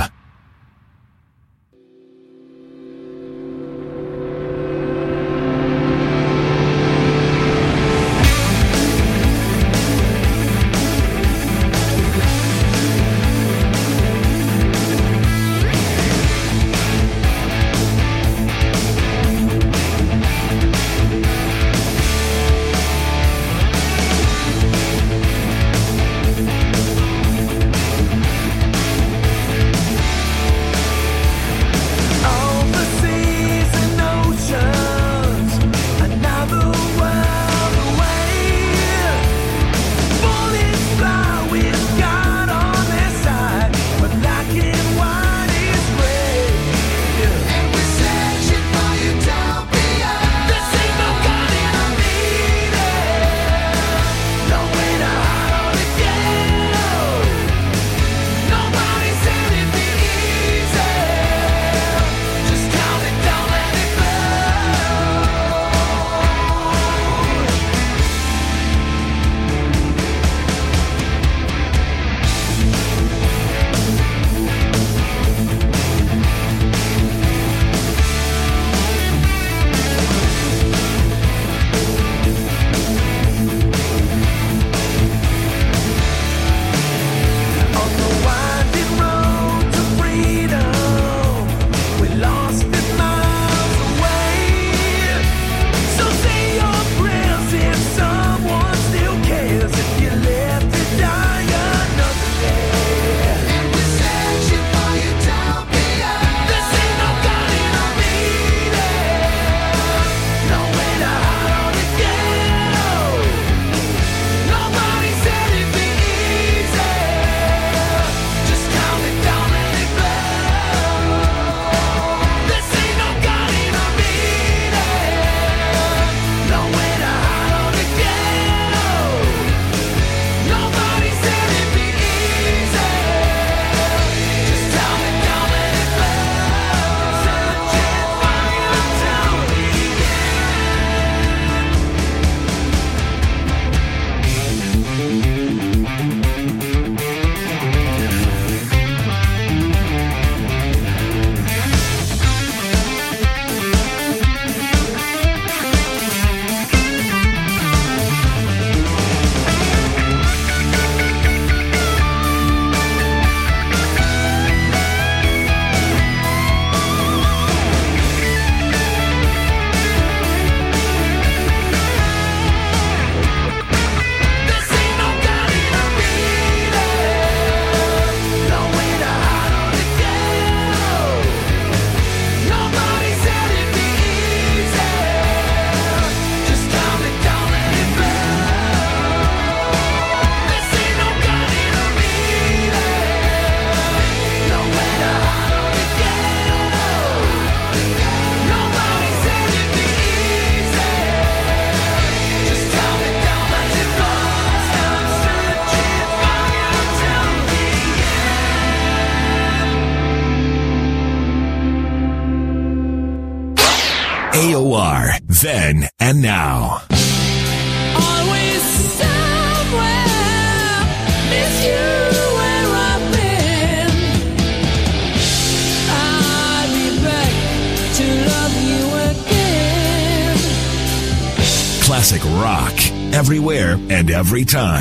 every time.